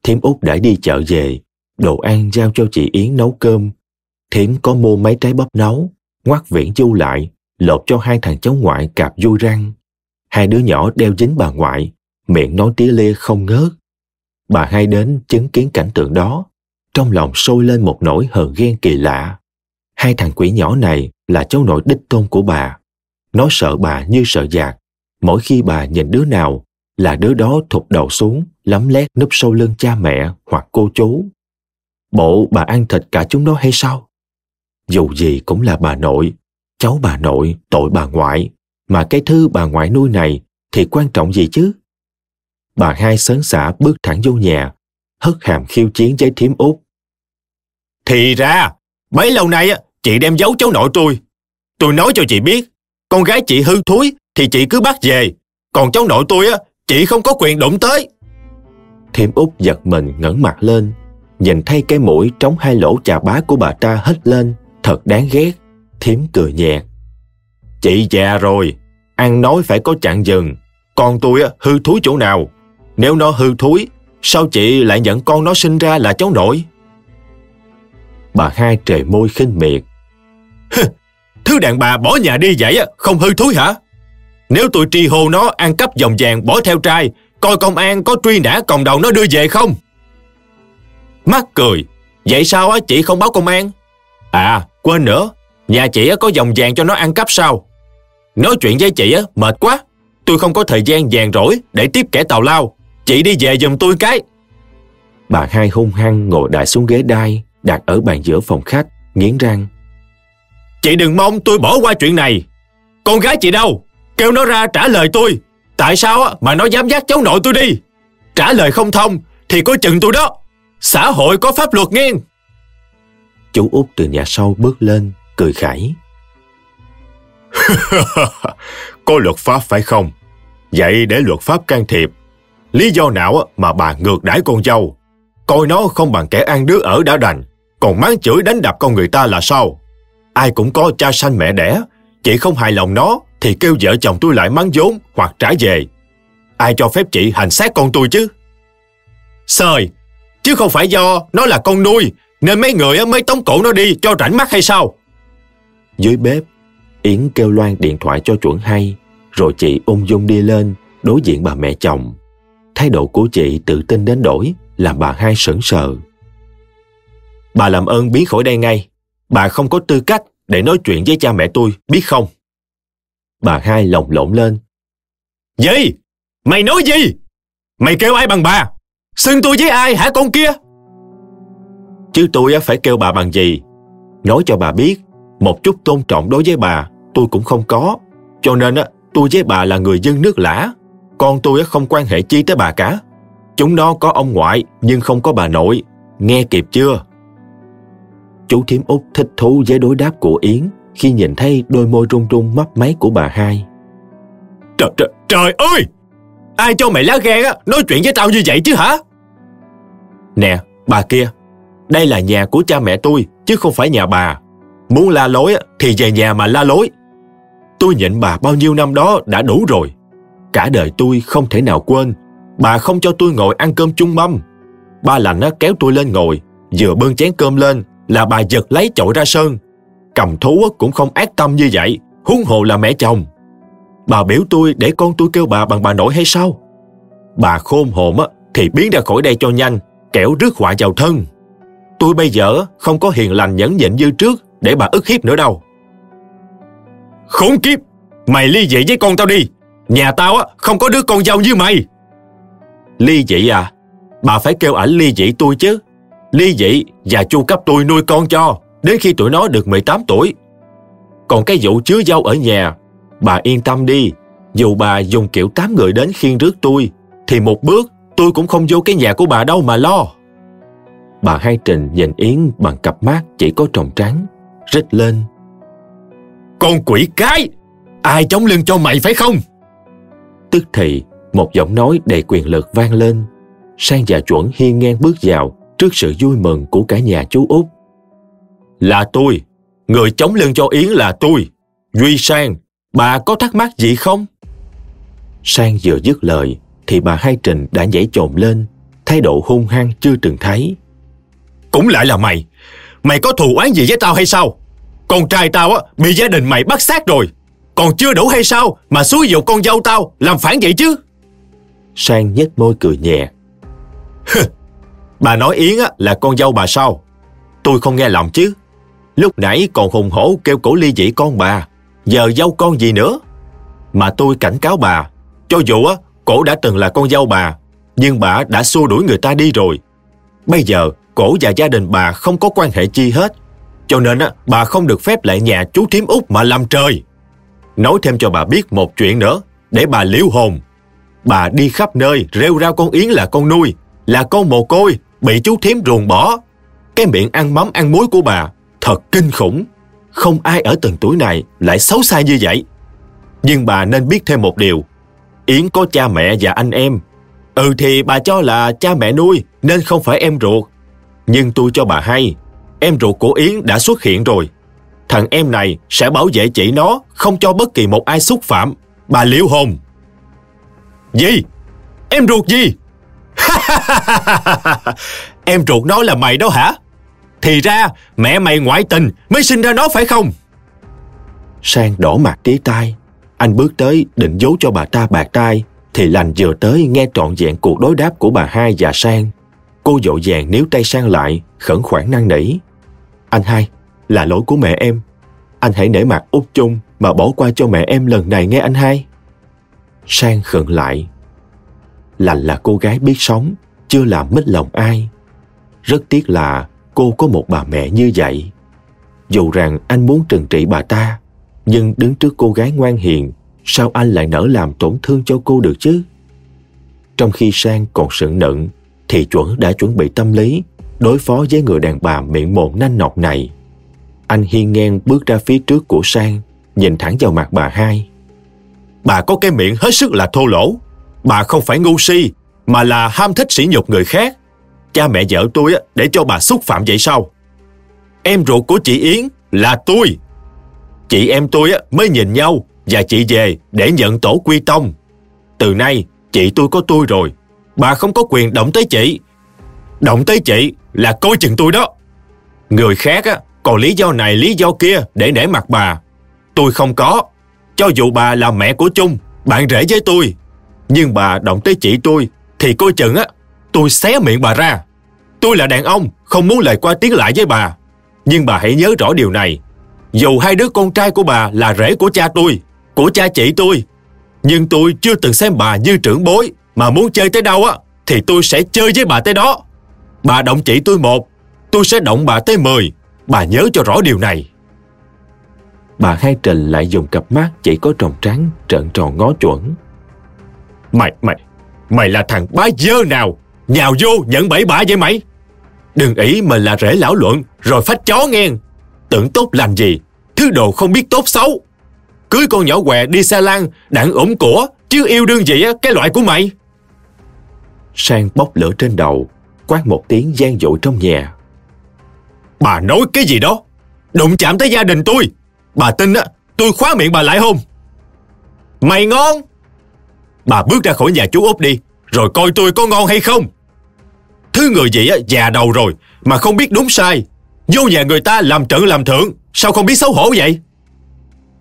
Thiếm Út đã đi chợ về, đồ ăn giao cho chị Yến nấu cơm. Thiếm có mua mấy trái bắp nấu, ngoắt viễn du lại, lột cho hai thằng cháu ngoại cạp vui răng. Hai đứa nhỏ đeo dính bà ngoại, miệng nói tía lia không ngớt. Bà hai đến chứng kiến cảnh tượng đó, trong lòng sôi lên một nỗi hờn ghen kỳ lạ. Hai thằng quỷ nhỏ này là cháu nội đích tôn của bà. Nó sợ bà như sợ giặc. Mỗi khi bà nhìn đứa nào là đứa đó thụt đầu xuống, lấm lét núp sâu lưng cha mẹ hoặc cô chú. Bộ bà ăn thịt cả chúng nó hay sao? Dù gì cũng là bà nội, cháu bà nội, tội bà ngoại, mà cái thứ bà ngoại nuôi này thì quan trọng gì chứ? Bà hai sớn xả bước thẳng vô nhà, hất hàm khiêu chiến với thiếm út. Thì ra, bấy lâu nay chị đem giấu cháu nội tôi. Tôi nói cho chị biết, con gái chị hư thúi thì chị cứ bắt về, còn cháu nội tôi á, chị không có quyền đụng tới. Thiểm út giật mình ngẩng mặt lên, nhìn thấy cái mũi trống hai lỗ chà bá của bà ta hít lên, thật đáng ghét. Thiếm cười nhẹ. Chị già rồi, ăn nói phải có chặn dừng. Con tôi á, hư thúi chỗ nào? Nếu nó hư thúi, sao chị lại nhận con nó sinh ra là cháu nội? Bà hai trề môi khinh miệt. Thứ đàn bà bỏ nhà đi vậy không hư thúi hả? Nếu tôi tri hô nó ăn cắp dòng vàng bỏ theo trai, coi công an có truy nã còng đầu nó đưa về không? Mắc cười, vậy sao á chị không báo công an? À, quên nữa, nhà chị có dòng vàng cho nó ăn cắp sao? Nói chuyện với chị mệt quá. Tôi không có thời gian vàng rỗi để tiếp kẻ tào lao. Chị đi về giùm tôi cái. Bà hai hung hăng ngồi đại xuống ghế đai, đặt ở bàn giữa phòng khách, nghiến răng. Chị đừng mong tôi bỏ qua chuyện này. Con gái chị đâu? Kêu nó ra trả lời tôi. Tại sao mà nó dám dắt cháu nội tôi đi? Trả lời không thông thì có chừng tôi đó. Xã hội có pháp luật nghe. Chú út từ nhà sau bước lên, cười khải. <laughs> có luật pháp phải không? Vậy để luật pháp can thiệp. Lý do nào mà bà ngược đãi con dâu? Coi nó không bằng kẻ ăn đứa ở đã đành, còn mắng chửi đánh đập con người ta là sao? Ai cũng có cha sanh mẹ đẻ, chị không hài lòng nó thì kêu vợ chồng tôi lại mắng vốn hoặc trả về. Ai cho phép chị hành xác con tôi chứ? Sời, chứ không phải do nó là con nuôi nên mấy người mới tống cổ nó đi cho rảnh mắt hay sao? Dưới bếp, Yến kêu loan điện thoại cho chuẩn hay, rồi chị ung dung đi lên, đối diện bà mẹ chồng. Thái độ của chị tự tin đến đổi, làm bà hai sững sờ. Bà làm ơn biến khỏi đây ngay. Bà không có tư cách để nói chuyện với cha mẹ tôi, biết không? Bà hai lồng lộn lên. Gì? Mày nói gì? Mày kêu ai bằng bà? Xưng tôi với ai hả con kia? Chứ tôi phải kêu bà bằng gì? Nói cho bà biết, một chút tôn trọng đối với bà tôi cũng không có. Cho nên tôi với bà là người dân nước lã. Con tôi không quan hệ chi tới bà cả. Chúng nó có ông ngoại nhưng không có bà nội. Nghe kịp chưa? Chú thím út thích thú với đối đáp của Yến khi nhìn thấy đôi môi run run mấp máy của bà hai. Trời, trời, trời ơi! Ai cho mày lá gan á, nói chuyện với tao như vậy chứ hả? Nè, bà kia, đây là nhà của cha mẹ tôi, chứ không phải nhà bà. Muốn la lối thì về nhà mà la lối. Tôi nhịn bà bao nhiêu năm đó đã đủ rồi. Cả đời tôi không thể nào quên. Bà không cho tôi ngồi ăn cơm chung mâm. Ba lạnh kéo tôi lên ngồi, vừa bưng chén cơm lên là bà giật lấy chổi ra sơn. Cầm thú cũng không ác tâm như vậy, huống hồ là mẹ chồng. Bà biểu tôi để con tôi kêu bà bằng bà nội hay sao? Bà khôn hồn thì biến ra khỏi đây cho nhanh, kẻo rước họa vào thân. Tôi bây giờ không có hiền lành nhẫn nhịn như trước để bà ức hiếp nữa đâu. Khốn kiếp! Mày ly dị với con tao đi! Nhà tao á không có đứa con dâu như mày! Ly dị à? Bà phải kêu ảnh ly dị tôi chứ. Ly dị và chu cấp tôi nuôi con cho đến khi tụi nó được 18 tuổi. Còn cái vụ chứa dâu ở nhà, bà yên tâm đi. Dù bà dùng kiểu tám người đến khiên rước tôi, thì một bước tôi cũng không vô cái nhà của bà đâu mà lo. Bà Hai Trình nhìn Yến bằng cặp mắt chỉ có tròng trắng, rít lên. Con quỷ cái! Ai chống lưng cho mày phải không? Tức thì, một giọng nói đầy quyền lực vang lên. Sang và chuẩn hiên ngang bước vào trước sự vui mừng của cả nhà chú Út. Là tôi, người chống lưng cho Yến là tôi. Duy Sang, bà có thắc mắc gì không? Sang vừa dứt lời, thì bà Hai Trình đã nhảy trồm lên, thái độ hung hăng chưa từng thấy. Cũng lại là mày, mày có thù oán gì với tao hay sao? Con trai tao á bị gia đình mày bắt sát rồi, còn chưa đủ hay sao mà xúi dục con dâu tao làm phản vậy chứ? Sang nhếch môi cười nhẹ. bà nói Yến á là con dâu bà sao? Tôi không nghe lầm chứ. Lúc nãy còn hùng hổ kêu cổ ly dị con bà, giờ dâu con gì nữa? Mà tôi cảnh cáo bà, cho dù á cổ đã từng là con dâu bà, nhưng bà đã xua đuổi người ta đi rồi. Bây giờ cổ và gia đình bà không có quan hệ chi hết, cho nên á bà không được phép lại nhà chú thím út mà làm trời nói thêm cho bà biết một chuyện nữa, để bà liễu hồn. Bà đi khắp nơi rêu rao con Yến là con nuôi, là con mồ côi, bị chú thím ruồng bỏ. Cái miệng ăn mắm ăn muối của bà thật kinh khủng. Không ai ở từng tuổi này lại xấu xa như vậy. Nhưng bà nên biết thêm một điều. Yến có cha mẹ và anh em. Ừ thì bà cho là cha mẹ nuôi nên không phải em ruột. Nhưng tôi cho bà hay, em ruột của Yến đã xuất hiện rồi. Thằng em này sẽ bảo vệ chị nó không cho bất kỳ một ai xúc phạm. Bà liễu hồn. Gì? Em ruột gì? <laughs> em ruột nó là mày đó hả? Thì ra mẹ mày ngoại tình mới sinh ra nó phải không? Sang đỏ mặt tía tai. Anh bước tới định giấu cho bà ta bạc tai thì lành vừa tới nghe trọn vẹn cuộc đối đáp của bà hai và Sang. Cô dội vàng níu tay Sang lại, khẩn khoản năn nỉ. Anh hai, là lỗi của mẹ em. Anh hãy nể mặt út chung mà bỏ qua cho mẹ em lần này nghe anh hai. Sang khựng lại. Lành là cô gái biết sống, chưa làm mất lòng ai. Rất tiếc là cô có một bà mẹ như vậy. Dù rằng anh muốn trừng trị bà ta, nhưng đứng trước cô gái ngoan hiền, sao anh lại nỡ làm tổn thương cho cô được chứ? Trong khi Sang còn sững nựng, thì chuẩn đã chuẩn bị tâm lý đối phó với người đàn bà miệng mồm nanh nọc này. Anh hiên ngang bước ra phía trước của Sang, nhìn thẳng vào mặt bà hai. Bà có cái miệng hết sức là thô lỗ. Bà không phải ngu si, mà là ham thích sỉ nhục người khác. Cha mẹ vợ tôi để cho bà xúc phạm vậy sao? Em ruột của chị Yến là tôi. Chị em tôi mới nhìn nhau và chị về để nhận tổ quy tông. Từ nay, chị tôi có tôi rồi. Bà không có quyền động tới chị. Động tới chị là coi chừng tôi đó. Người khác á, còn lý do này lý do kia để nể mặt bà. Tôi không có. Cho dù bà là mẹ của Trung, bạn rể với tôi. Nhưng bà động tới chị tôi, thì coi chừng á, tôi xé miệng bà ra. Tôi là đàn ông, không muốn lời qua tiếng lại với bà. Nhưng bà hãy nhớ rõ điều này. Dù hai đứa con trai của bà là rể của cha tôi, của cha chị tôi, nhưng tôi chưa từng xem bà như trưởng bối, mà muốn chơi tới đâu á, thì tôi sẽ chơi với bà tới đó. Bà động chị tôi một, tôi sẽ động bà tới mười. Bà nhớ cho rõ điều này. Bà Hai Trình lại dùng cặp mắt chỉ có tròng trắng trợn tròn ngó chuẩn. Mày, mày, mày là thằng bá dơ nào? Nhào vô nhận bẫy bả vậy mày? Đừng ý mình là rễ lão luận rồi phách chó nghe. Tưởng tốt làm gì? Thứ đồ không biết tốt xấu. Cưới con nhỏ què đi xa lan, đặng ủng của, chứ yêu đương gì á, cái loại của mày. Sang bốc lửa trên đầu, quát một tiếng gian dội trong nhà. Bà nói cái gì đó? Đụng chạm tới gia đình tôi. Bà tin á, tôi khóa miệng bà lại không? Mày ngon! Bà bước ra khỏi nhà chú Út đi, rồi coi tôi có ngon hay không. Thứ người gì á, già đầu rồi, mà không biết đúng sai. Vô nhà người ta làm trận làm thượng, sao không biết xấu hổ vậy?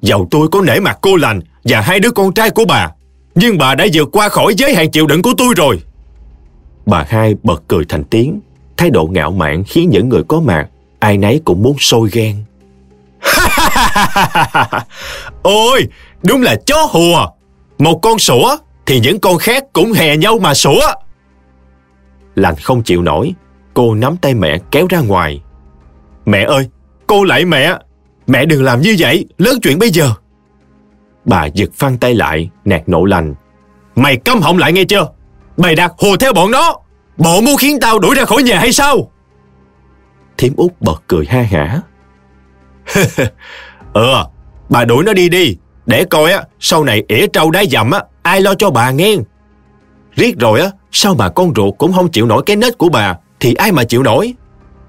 Dầu tôi có nể mặt cô lành và hai đứa con trai của bà, nhưng bà đã vượt qua khỏi giới hạn chịu đựng của tôi rồi. Bà hai bật cười thành tiếng, thái độ ngạo mạn khiến những người có mặt ai nấy cũng muốn sôi ghen. <laughs> Ôi, đúng là chó hùa. Một con sủa thì những con khác cũng hè nhau mà sủa. Lành không chịu nổi, cô nắm tay mẹ kéo ra ngoài. Mẹ ơi, cô lại mẹ. Mẹ đừng làm như vậy, lớn chuyện bây giờ. Bà giật phăng tay lại, nạt nộ lành. Mày câm họng lại nghe chưa? Mày đặt hùa theo bọn nó. Bộ muốn khiến tao đuổi ra khỏi nhà hay sao? Thiếm út bật cười ha hả. <laughs> ờ, bà đuổi nó đi đi, để coi á, sau này ỉa trâu đá dầm á, ai lo cho bà nghe. Riết rồi á, sao mà con ruột cũng không chịu nổi cái nết của bà, thì ai mà chịu nổi.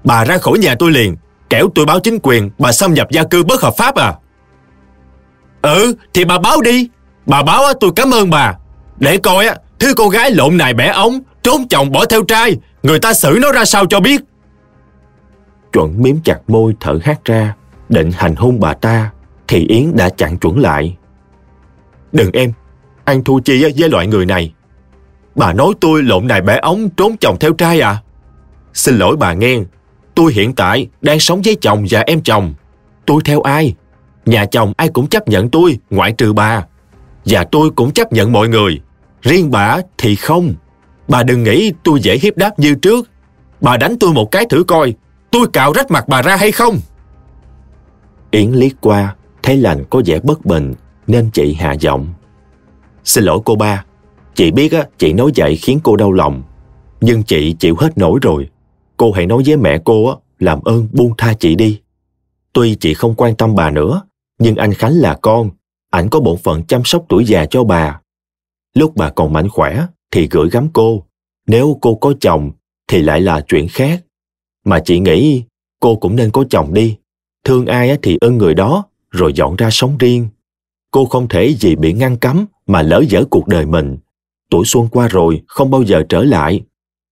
Bà ra khỏi nhà tôi liền, kẻo tôi báo chính quyền bà xâm nhập gia cư bất hợp pháp à. Ừ, thì bà báo đi. Bà báo á, tôi cảm ơn bà. Để coi á, thứ con gái lộn này bẻ ống, trốn chồng bỏ theo trai, người ta xử nó ra sao cho biết. Chuẩn miếm chặt môi thở hát ra, định hành hung bà ta, thì Yến đã chặn chuẩn lại. Đừng em, anh thua chi với loại người này. Bà nói tôi lộn đài bẻ ống trốn chồng theo trai à? Xin lỗi bà nghe, tôi hiện tại đang sống với chồng và em chồng. Tôi theo ai? Nhà chồng ai cũng chấp nhận tôi, ngoại trừ bà. Và tôi cũng chấp nhận mọi người. Riêng bà thì không. Bà đừng nghĩ tôi dễ hiếp đáp như trước. Bà đánh tôi một cái thử coi, tôi cạo rách mặt bà ra hay không? Yến liếc qua, thấy lành có vẻ bất bình, nên chị hạ giọng. Xin lỗi cô ba, chị biết á, chị nói vậy khiến cô đau lòng. Nhưng chị chịu hết nổi rồi. Cô hãy nói với mẹ cô á, làm ơn buông tha chị đi. Tuy chị không quan tâm bà nữa, nhưng anh Khánh là con, ảnh có bổn phận chăm sóc tuổi già cho bà. Lúc bà còn mạnh khỏe thì gửi gắm cô, nếu cô có chồng thì lại là chuyện khác. Mà chị nghĩ cô cũng nên có chồng đi, thương ai thì ơn người đó rồi dọn ra sống riêng. Cô không thể vì bị ngăn cấm mà lỡ dở cuộc đời mình. Tuổi xuân qua rồi không bao giờ trở lại.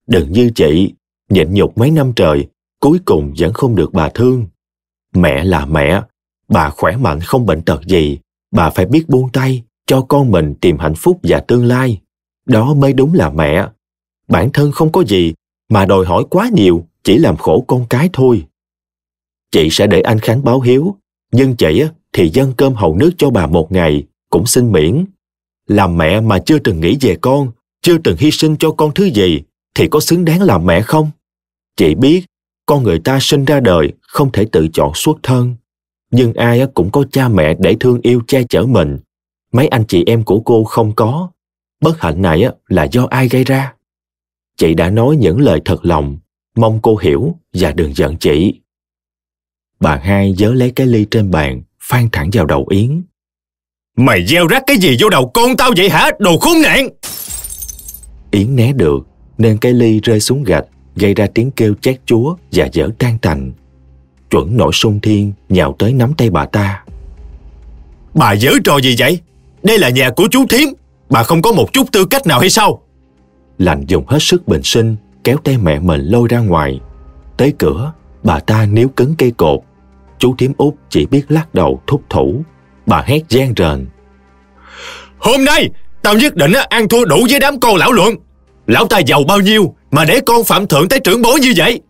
Đừng như chị, nhịn nhục mấy năm trời, cuối cùng vẫn không được bà thương. Mẹ là mẹ, bà khỏe mạnh không bệnh tật gì, bà phải biết buông tay cho con mình tìm hạnh phúc và tương lai. Đó mới đúng là mẹ. Bản thân không có gì mà đòi hỏi quá nhiều chỉ làm khổ con cái thôi. Chị sẽ để anh Khánh báo hiếu, nhưng chị thì dân cơm hầu nước cho bà một ngày, cũng xin miễn. Làm mẹ mà chưa từng nghĩ về con, chưa từng hy sinh cho con thứ gì, thì có xứng đáng làm mẹ không? Chị biết, con người ta sinh ra đời không thể tự chọn xuất thân. Nhưng ai cũng có cha mẹ để thương yêu che chở mình. Mấy anh chị em của cô không có. Bất hạnh này là do ai gây ra? Chị đã nói những lời thật lòng, mong cô hiểu và đừng giận chị. Bà hai giớ lấy cái ly trên bàn, phan thẳng vào đầu Yến. Mày gieo rắc cái gì vô đầu con tao vậy hả, đồ khốn nạn! Yến né được, nên cái ly rơi xuống gạch, gây ra tiếng kêu chát chúa và dở tan tành. Chuẩn nổi sung thiên nhào tới nắm tay bà ta. Bà giở trò gì vậy? Đây là nhà của chú Thiếm, bà không có một chút tư cách nào hay sao? Lành dùng hết sức bình sinh, kéo tay mẹ mình lôi ra ngoài. Tới cửa, bà ta níu cứng cây cột. Chú Thiếm út chỉ biết lắc đầu thúc thủ. Bà hét gian rền. Hôm nay, tao nhất định ăn thua đủ với đám con lão luận. Lão ta giàu bao nhiêu mà để con phạm thượng tới trưởng bối như vậy?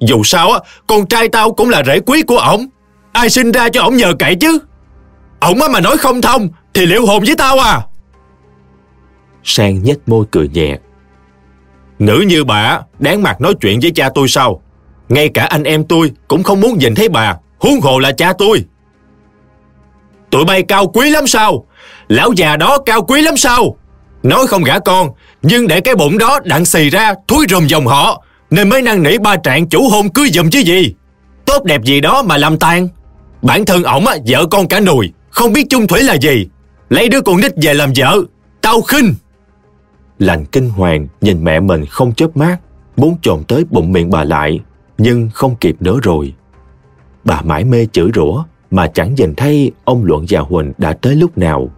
Dù sao á, con trai tao cũng là rễ quý của ổng. Ai sinh ra cho ổng nhờ cậy chứ? Ổng mà nói không thông thì liệu hồn với tao à? Sang nhếch môi cười nhẹ. Nữ như bà đáng mặt nói chuyện với cha tôi sao? Ngay cả anh em tôi cũng không muốn nhìn thấy bà, huống hồ là cha tôi. Tụi bay cao quý lắm sao? Lão già đó cao quý lắm sao? Nói không gả con, nhưng để cái bụng đó đặng xì ra thúi rùm dòng họ, nên mới năn nỉ ba trạng chủ hôn cưới giùm chứ gì. Tốt đẹp gì đó mà làm tan. Bản thân ổng á, vợ con cả nùi, không biết chung thủy là gì. Lấy đứa con nít về làm vợ, tao khinh. Lành kinh hoàng nhìn mẹ mình không chớp mắt, muốn trồn tới bụng miệng bà lại, nhưng không kịp nữa rồi. Bà mãi mê chửi rủa mà chẳng nhìn thấy ông Luận và Huỳnh đã tới lúc nào.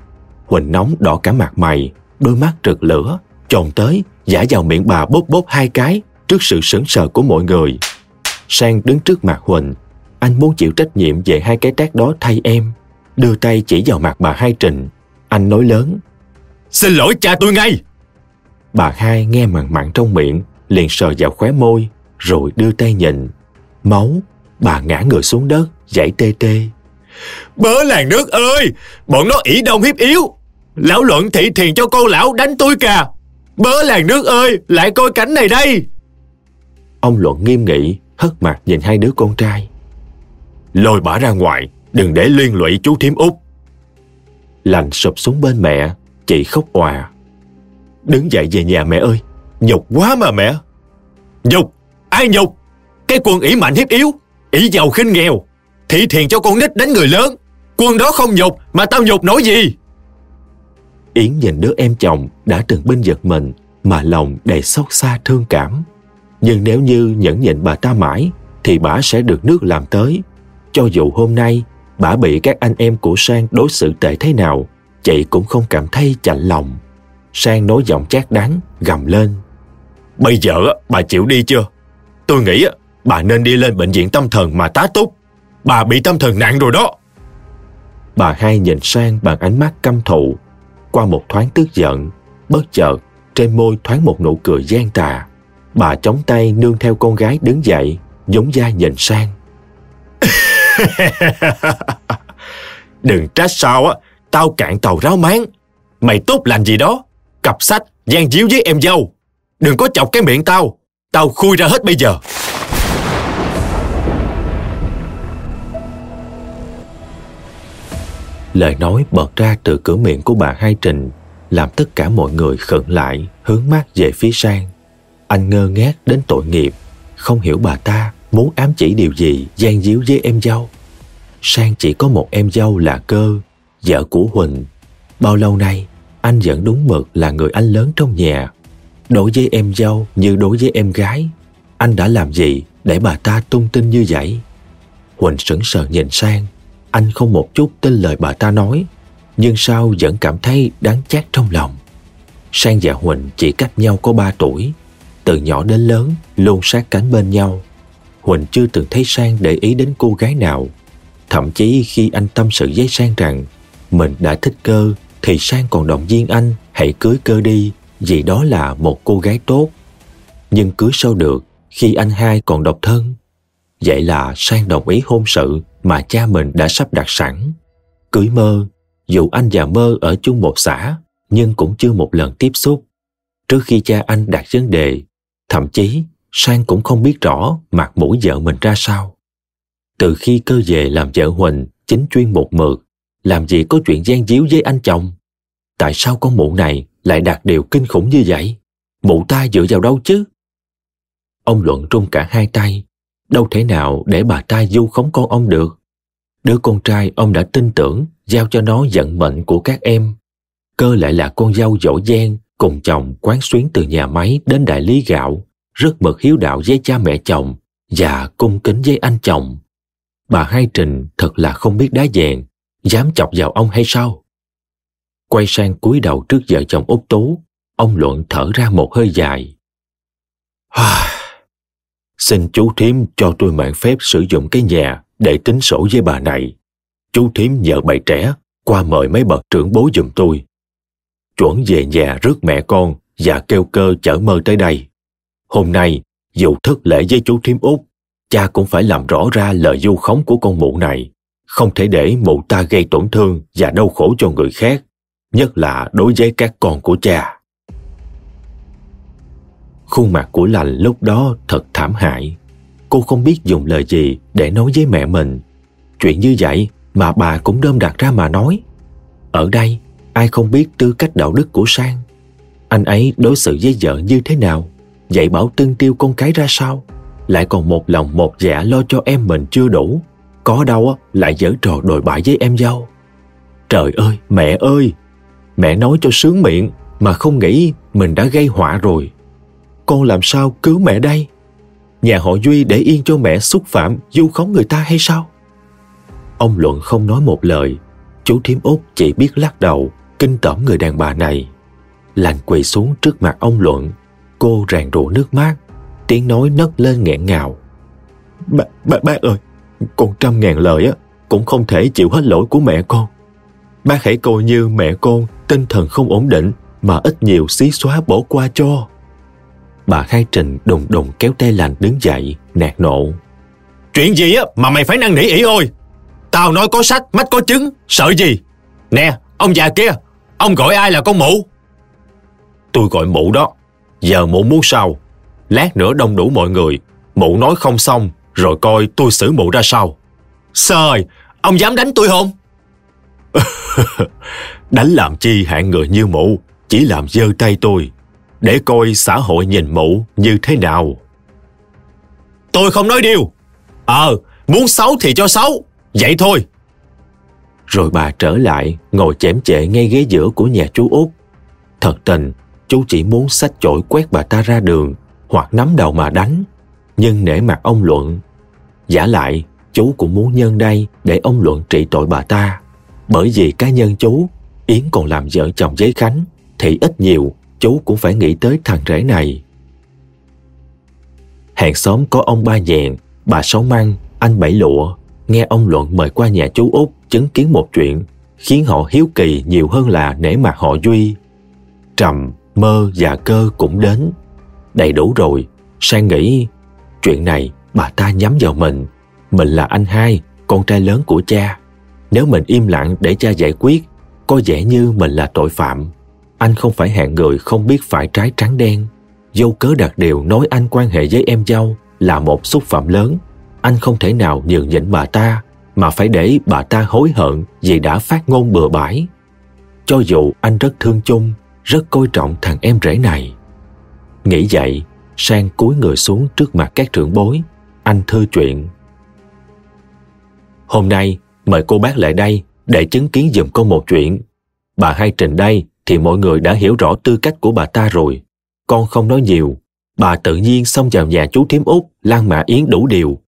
Huỳnh nóng đỏ cả mặt mày, đôi mắt rực lửa, trồn tới, giả vào miệng bà bốc bốc hai cái trước sự sững sờ của mọi người. Sang đứng trước mặt Huỳnh, anh muốn chịu trách nhiệm về hai cái tát đó thay em. Đưa tay chỉ vào mặt bà Hai Trình. Anh nói lớn. Xin lỗi cha tôi ngay. Bà hai nghe mặn mặn trong miệng, liền sờ vào khóe môi, rồi đưa tay nhìn. Máu, bà ngã người xuống đất, dãy tê tê. Bớ làng nước ơi, bọn nó ỉ đông hiếp yếu. Lão luận thị thiền cho con lão đánh tôi cả. Bớ làng nước ơi, lại coi cảnh này đây. Ông luận nghiêm nghị, hất mặt nhìn hai đứa con trai. Lôi bà ra ngoài, đừng để liên lụy chú thím út. Lành sụp xuống bên mẹ, chị khóc òa. Đứng dậy về nhà mẹ ơi, nhục quá mà mẹ. Nhục, ai nhục? Cái quân ỷ mạnh hiếp yếu, ỷ giàu khinh nghèo, thị thiền cho con nít đánh người lớn. Quân đó không nhục mà tao nhục nổi gì? Yến nhìn đứa em chồng đã từng binh giật mình mà lòng đầy xót xa thương cảm. Nhưng nếu như nhẫn nhịn bà ta mãi thì bà sẽ được nước làm tới. Cho dù hôm nay bà bị các anh em của Sang đối xử tệ thế nào, chị cũng không cảm thấy chạnh lòng. Sang nói giọng chát đắng, gầm lên. Bây giờ bà chịu đi chưa? Tôi nghĩ bà nên đi lên bệnh viện tâm thần mà tá túc. Bà bị tâm thần nặng rồi đó. Bà hai nhìn sang bằng ánh mắt căm thù. Qua một thoáng tức giận, bất chợt trên môi thoáng một nụ cười gian tà. Bà chống tay nương theo con gái đứng dậy, giống da nhìn sang. <laughs> Đừng trách sao á, tao cạn tàu ráo máng. Mày tốt lành gì đó, cặp sách, gian díu với em dâu. Đừng có chọc cái miệng tao, tao khui ra hết bây giờ. Lời nói bật ra từ cửa miệng của bà Hai Trình làm tất cả mọi người khựng lại, hướng mắt về phía Sang. Anh ngơ ngác đến tội nghiệp, không hiểu bà ta muốn ám chỉ điều gì gian díu với em dâu. Sang chỉ có một em dâu là Cơ, vợ của Huỳnh. Bao lâu nay, anh vẫn đúng mực là người anh lớn trong nhà. Đối với em dâu như đối với em gái, anh đã làm gì để bà ta tung tin như vậy? Huỳnh sững sờ nhìn sang, anh không một chút tin lời bà ta nói, nhưng sao vẫn cảm thấy đáng chát trong lòng. Sang và Huỳnh chỉ cách nhau có 3 tuổi, từ nhỏ đến lớn luôn sát cánh bên nhau. Huỳnh chưa từng thấy Sang để ý đến cô gái nào. Thậm chí khi anh tâm sự với Sang rằng mình đã thích cơ thì Sang còn động viên anh hãy cưới cơ đi vì đó là một cô gái tốt. Nhưng cưới sao được khi anh hai còn độc thân? Vậy là Sang đồng ý hôn sự mà cha mình đã sắp đặt sẵn. Cưới mơ, dù anh và mơ ở chung một xã, nhưng cũng chưa một lần tiếp xúc. Trước khi cha anh đặt vấn đề, thậm chí Sang cũng không biết rõ mặt mũi vợ mình ra sao. Từ khi cơ về làm vợ Huỳnh chính chuyên một mượt, làm gì có chuyện gian díu với anh chồng. Tại sao con mụ này lại đạt điều kinh khủng như vậy? Mụ ta dựa vào đâu chứ? Ông Luận trung cả hai tay, đâu thể nào để bà ta du khống con ông được. Đứa con trai ông đã tin tưởng giao cho nó vận mệnh của các em. Cơ lại là con dâu dỗ giang cùng chồng quán xuyến từ nhà máy đến đại lý gạo, rất mực hiếu đạo với cha mẹ chồng và cung kính với anh chồng. Bà Hai Trình thật là không biết đá vàng, dám chọc vào ông hay sao? Quay sang cúi đầu trước vợ chồng Út Tú, ông Luận thở ra một hơi dài. Xin chú thím cho tôi mạng phép sử dụng cái nhà để tính sổ với bà này. Chú thím nhờ bày trẻ qua mời mấy bậc trưởng bố giùm tôi. Chuẩn về nhà rước mẹ con và kêu cơ chở mơ tới đây. Hôm nay, dù thất lễ với chú thím út, cha cũng phải làm rõ ra lời du khống của con mụ này. Không thể để mụ ta gây tổn thương và đau khổ cho người khác, nhất là đối với các con của cha. Khuôn mặt của lành lúc đó thật thảm hại. Cô không biết dùng lời gì để nói với mẹ mình. Chuyện như vậy mà bà cũng đơm đặt ra mà nói. Ở đây, ai không biết tư cách đạo đức của Sang? Anh ấy đối xử với vợ như thế nào? Dạy bảo tương tiêu con cái ra sao? Lại còn một lòng một dạ lo cho em mình chưa đủ. Có đâu lại giở trò đồi bại với em dâu. Trời ơi, mẹ ơi! Mẹ nói cho sướng miệng mà không nghĩ mình đã gây họa rồi con làm sao cứu mẹ đây? Nhà họ Duy để yên cho mẹ xúc phạm, du khống người ta hay sao? Ông Luận không nói một lời, chú Thiếm Út chỉ biết lắc đầu, kinh tởm người đàn bà này. Lành quỳ xuống trước mặt ông Luận, cô ràng rụa nước mắt, tiếng nói nấc lên nghẹn ngào. Bác, bác, bác ơi, con trăm ngàn lời á, cũng không thể chịu hết lỗi của mẹ con. Bác hãy coi như mẹ con tinh thần không ổn định mà ít nhiều xí xóa bỏ qua cho. Bà Khai Trình đùng đùng kéo tay lành đứng dậy, nạt nộ. Chuyện gì á mà mày phải năn nỉ ỉ ôi? Tao nói có sách, mắt có chứng, sợ gì? Nè, ông già kia, ông gọi ai là con mụ? Tôi gọi mụ đó. Giờ mụ muốn sao? Lát nữa đông đủ mọi người, mụ nói không xong, rồi coi tôi xử mụ ra sao. Sời, ông dám đánh tôi không? <laughs> đánh làm chi hạng người như mụ, chỉ làm dơ tay tôi để coi xã hội nhìn mụ như thế nào. Tôi không nói điều. Ờ, muốn xấu thì cho xấu. Vậy thôi. Rồi bà trở lại, ngồi chém chệ ngay ghế giữa của nhà chú Út. Thật tình, chú chỉ muốn sách chổi quét bà ta ra đường hoặc nắm đầu mà đánh. Nhưng nể mặt ông Luận. Giả lại, chú cũng muốn nhân đây để ông Luận trị tội bà ta. Bởi vì cá nhân chú, Yến còn làm vợ chồng giấy Khánh, thì ít nhiều chú cũng phải nghĩ tới thằng rể này. Hàng xóm có ông Ba Dẹn, bà Sáu Măng, anh Bảy Lụa, nghe ông Luận mời qua nhà chú Út chứng kiến một chuyện, khiến họ hiếu kỳ nhiều hơn là nể mặt họ Duy. Trầm, Mơ và Cơ cũng đến. Đầy đủ rồi, Sang nghĩ, chuyện này bà ta nhắm vào mình. Mình là anh hai, con trai lớn của cha. Nếu mình im lặng để cha giải quyết, có vẻ như mình là tội phạm. Anh không phải hạng người không biết phải trái trắng đen. Dâu cớ đặt điều nói anh quan hệ với em dâu là một xúc phạm lớn. Anh không thể nào nhường nhịn bà ta mà phải để bà ta hối hận vì đã phát ngôn bừa bãi. Cho dù anh rất thương chung, rất coi trọng thằng em rể này. Nghĩ vậy, Sang cúi người xuống trước mặt các trưởng bối, anh thơ chuyện. Hôm nay, mời cô bác lại đây để chứng kiến giùm con một chuyện. Bà hai trình đây thì mọi người đã hiểu rõ tư cách của bà ta rồi. Con không nói nhiều, bà tự nhiên xông vào nhà chú Thiếm Út, Lan Mã Yến đủ điều.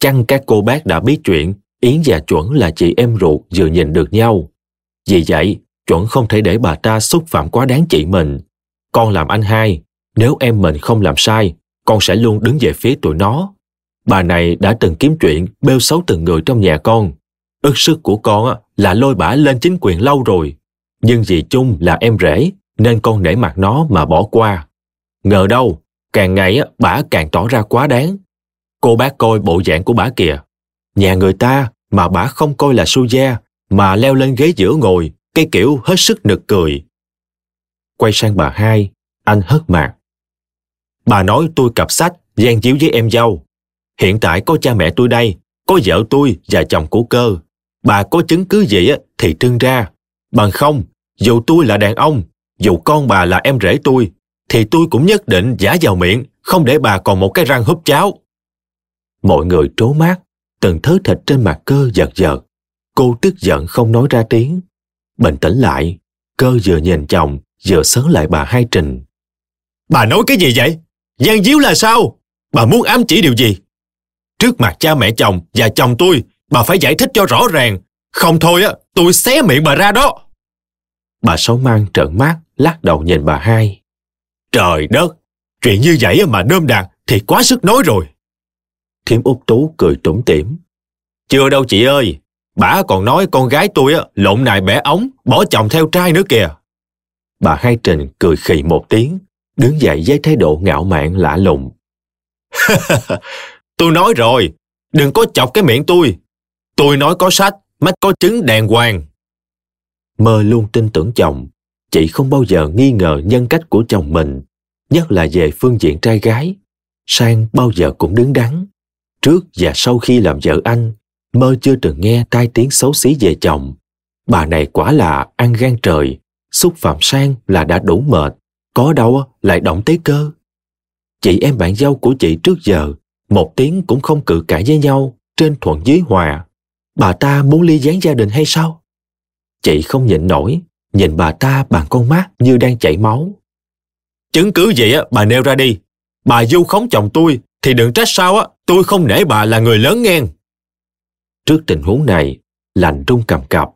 Chăng các cô bác đã biết chuyện Yến và Chuẩn là chị em ruột vừa nhìn được nhau. Vì vậy, Chuẩn không thể để bà ta xúc phạm quá đáng chị mình. Con làm anh hai, nếu em mình không làm sai, con sẽ luôn đứng về phía tụi nó. Bà này đã từng kiếm chuyện bêu xấu từng người trong nhà con. Ức sức của con là lôi bả lên chính quyền lâu rồi. Nhưng vì chung là em rể, nên con nể mặt nó mà bỏ qua. Ngờ đâu, càng ngày bả càng tỏ ra quá đáng. Cô bác coi bộ dạng của bả kìa. Nhà người ta mà bả không coi là su gia, mà leo lên ghế giữa ngồi, cái kiểu hết sức nực cười. Quay sang bà hai, anh hất mặt. Bà nói tôi cặp sách, gian díu với em dâu. Hiện tại có cha mẹ tôi đây, có vợ tôi và chồng của cơ. Bà có chứng cứ gì thì trưng ra. Bằng không, dù tôi là đàn ông, dù con bà là em rể tôi, thì tôi cũng nhất định giả vào miệng, không để bà còn một cái răng húp cháo. Mọi người trố mát, từng thớ thịt trên mặt cơ giật giật. Cô tức giận không nói ra tiếng. Bình tĩnh lại, cơ vừa nhìn chồng, vừa sớ lại bà hai trình. Bà nói cái gì vậy? Giang díu là sao? Bà muốn ám chỉ điều gì? Trước mặt cha mẹ chồng và chồng tôi, bà phải giải thích cho rõ ràng. Không thôi á, tôi xé miệng bà ra đó. Bà Sáu Mang trợn mắt, lắc đầu nhìn bà hai. Trời đất, chuyện như vậy mà đơm đạt thì quá sức nói rồi. Thiếm út tú cười tủm tỉm. Chưa đâu chị ơi, bà còn nói con gái tôi á, lộn nài bẻ ống, bỏ chồng theo trai nữa kìa. Bà Hai Trình cười khì một tiếng, đứng dậy với thái độ ngạo mạn lạ lùng. <laughs> tôi nói rồi, đừng có chọc cái miệng tôi. Tôi nói có sách, mắt có chứng đàng hoàng. Mơ luôn tin tưởng chồng, chị không bao giờ nghi ngờ nhân cách của chồng mình, nhất là về phương diện trai gái. Sang bao giờ cũng đứng đắn. Trước và sau khi làm vợ anh, mơ chưa từng nghe tai tiếng xấu xí về chồng. Bà này quả là ăn gan trời, xúc phạm sang là đã đủ mệt, có đâu lại động tới cơ. Chị em bạn dâu của chị trước giờ, một tiếng cũng không cự cãi với nhau, trên thuận dưới hòa. Bà ta muốn ly gián gia đình hay sao? Chị không nhịn nổi, nhìn bà ta bằng con mắt như đang chảy máu. Chứng cứ gì á, bà nêu ra đi. Bà du khống chồng tôi, thì đừng trách sao á, tôi không nể bà là người lớn nghe. Trước tình huống này, lành rung cầm cập,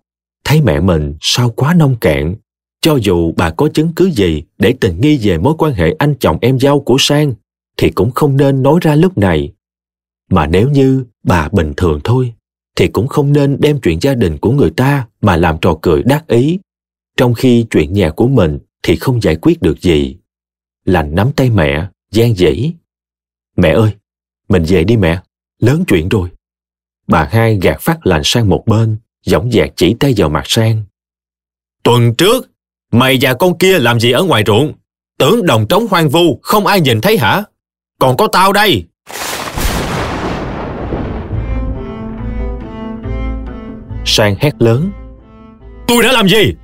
thấy mẹ mình sao quá nông cạn. Cho dù bà có chứng cứ gì để tình nghi về mối quan hệ anh chồng em dâu của Sang, thì cũng không nên nói ra lúc này. Mà nếu như bà bình thường thôi, thì cũng không nên đem chuyện gia đình của người ta mà làm trò cười đắc ý, trong khi chuyện nhà của mình thì không giải quyết được gì. Lành nắm tay mẹ, gian dĩ. Mẹ ơi, mình về đi mẹ, lớn chuyện rồi. Bà hai gạt phát lành sang một bên, giọng dạc chỉ tay vào mặt sang. Tuần trước, mày và con kia làm gì ở ngoài ruộng? Tưởng đồng trống hoang vu, không ai nhìn thấy hả? Còn có tao đây. Sang hét lớn. Tôi đã làm gì?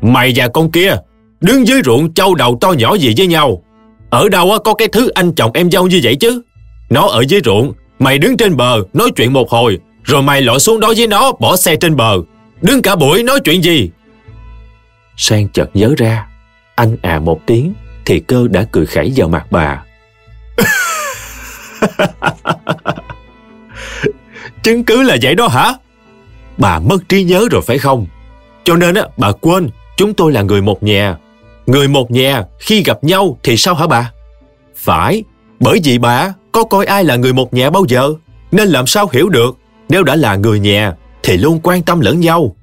Mày và con kia đứng dưới ruộng trâu đầu to nhỏ gì với nhau. Ở đâu có cái thứ anh chồng em dâu như vậy chứ? Nó ở dưới ruộng, mày đứng trên bờ nói chuyện một hồi, rồi mày lội xuống đó với nó bỏ xe trên bờ. Đứng cả buổi nói chuyện gì? Sang chợt nhớ ra, anh à một tiếng thì cơ đã cười khẩy vào mặt bà. <laughs> Chứng cứ là vậy đó hả? Bà mất trí nhớ rồi phải không? Cho nên á, bà quên chúng tôi là người một nhà. Người một nhà khi gặp nhau thì sao hả bà? Phải, bởi vì bà có coi ai là người một nhà bao giờ, nên làm sao hiểu được nếu đã là người nhà thì luôn quan tâm lẫn nhau.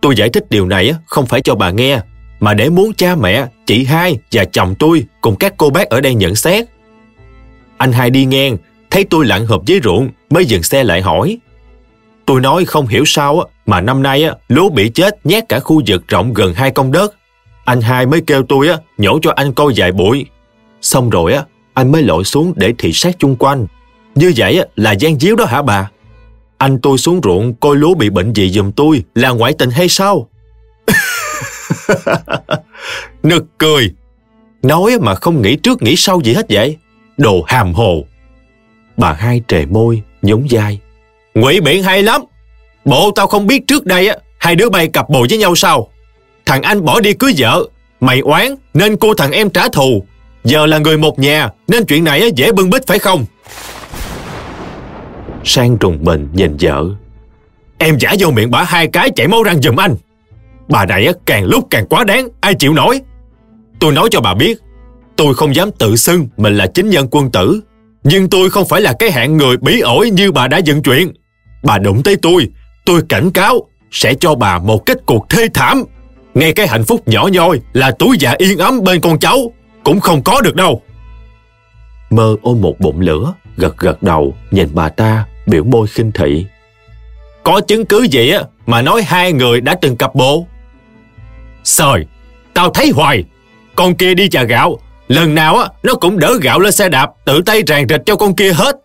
Tôi giải thích điều này không phải cho bà nghe, mà để muốn cha mẹ, chị hai và chồng tôi cùng các cô bác ở đây nhận xét. Anh hai đi ngang, thấy tôi lặn hợp với ruộng mới dừng xe lại hỏi. Tôi nói không hiểu sao mà năm nay lúa bị chết nhét cả khu vực rộng gần hai công đất. Anh hai mới kêu tôi nhổ cho anh coi vài bụi. Xong rồi anh mới lội xuống để thị sát chung quanh. Như vậy là gian díu đó hả bà? Anh tôi xuống ruộng coi lúa bị bệnh gì giùm tôi là ngoại tình hay sao? <laughs> Nực cười. Nói mà không nghĩ trước nghĩ sau gì hết vậy. Đồ hàm hồ. Bà hai trề môi, nhún vai. Ngụy biện hay lắm. Bộ tao không biết trước đây á, hai đứa bay cặp bồ với nhau sao? Thằng anh bỏ đi cưới vợ, mày oán nên cô thằng em trả thù. Giờ là người một nhà nên chuyện này dễ bưng bít phải không? Sang trùng mình nhìn vợ. Em giả vô miệng bả hai cái chảy máu răng giùm anh. Bà này càng lúc càng quá đáng, ai chịu nổi. Tôi nói cho bà biết, tôi không dám tự xưng mình là chính nhân quân tử. Nhưng tôi không phải là cái hạng người bí ổi như bà đã dựng chuyện. Bà đụng tới tôi, tôi cảnh cáo sẽ cho bà một kết cuộc thê thảm. Ngay cái hạnh phúc nhỏ nhoi là túi dạ yên ấm bên con cháu cũng không có được đâu. Mơ ôm một bụng lửa, gật gật đầu, nhìn bà ta, biểu môi khinh thị. Có chứng cứ gì á mà nói hai người đã từng cặp bộ? Sời, tao thấy hoài, con kia đi chà gạo, lần nào á nó cũng đỡ gạo lên xe đạp, tự tay ràng rịch cho con kia hết.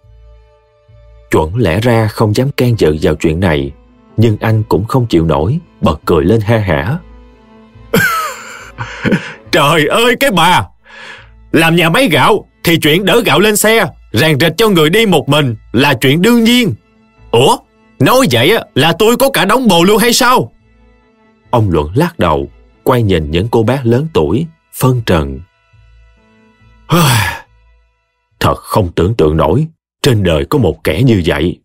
Chuẩn lẽ ra không dám can dự vào chuyện này, nhưng anh cũng không chịu nổi, bật cười lên ha hả. <laughs> Trời ơi cái bà! Làm nhà máy gạo thì chuyện đỡ gạo lên xe, ràng rịch cho người đi một mình là chuyện đương nhiên. Ủa? Nói vậy là tôi có cả đống bồ luôn hay sao? Ông Luận lắc đầu, quay nhìn những cô bác lớn tuổi, phân trần. Thật không tưởng tượng nổi, trên đời có một kẻ như vậy.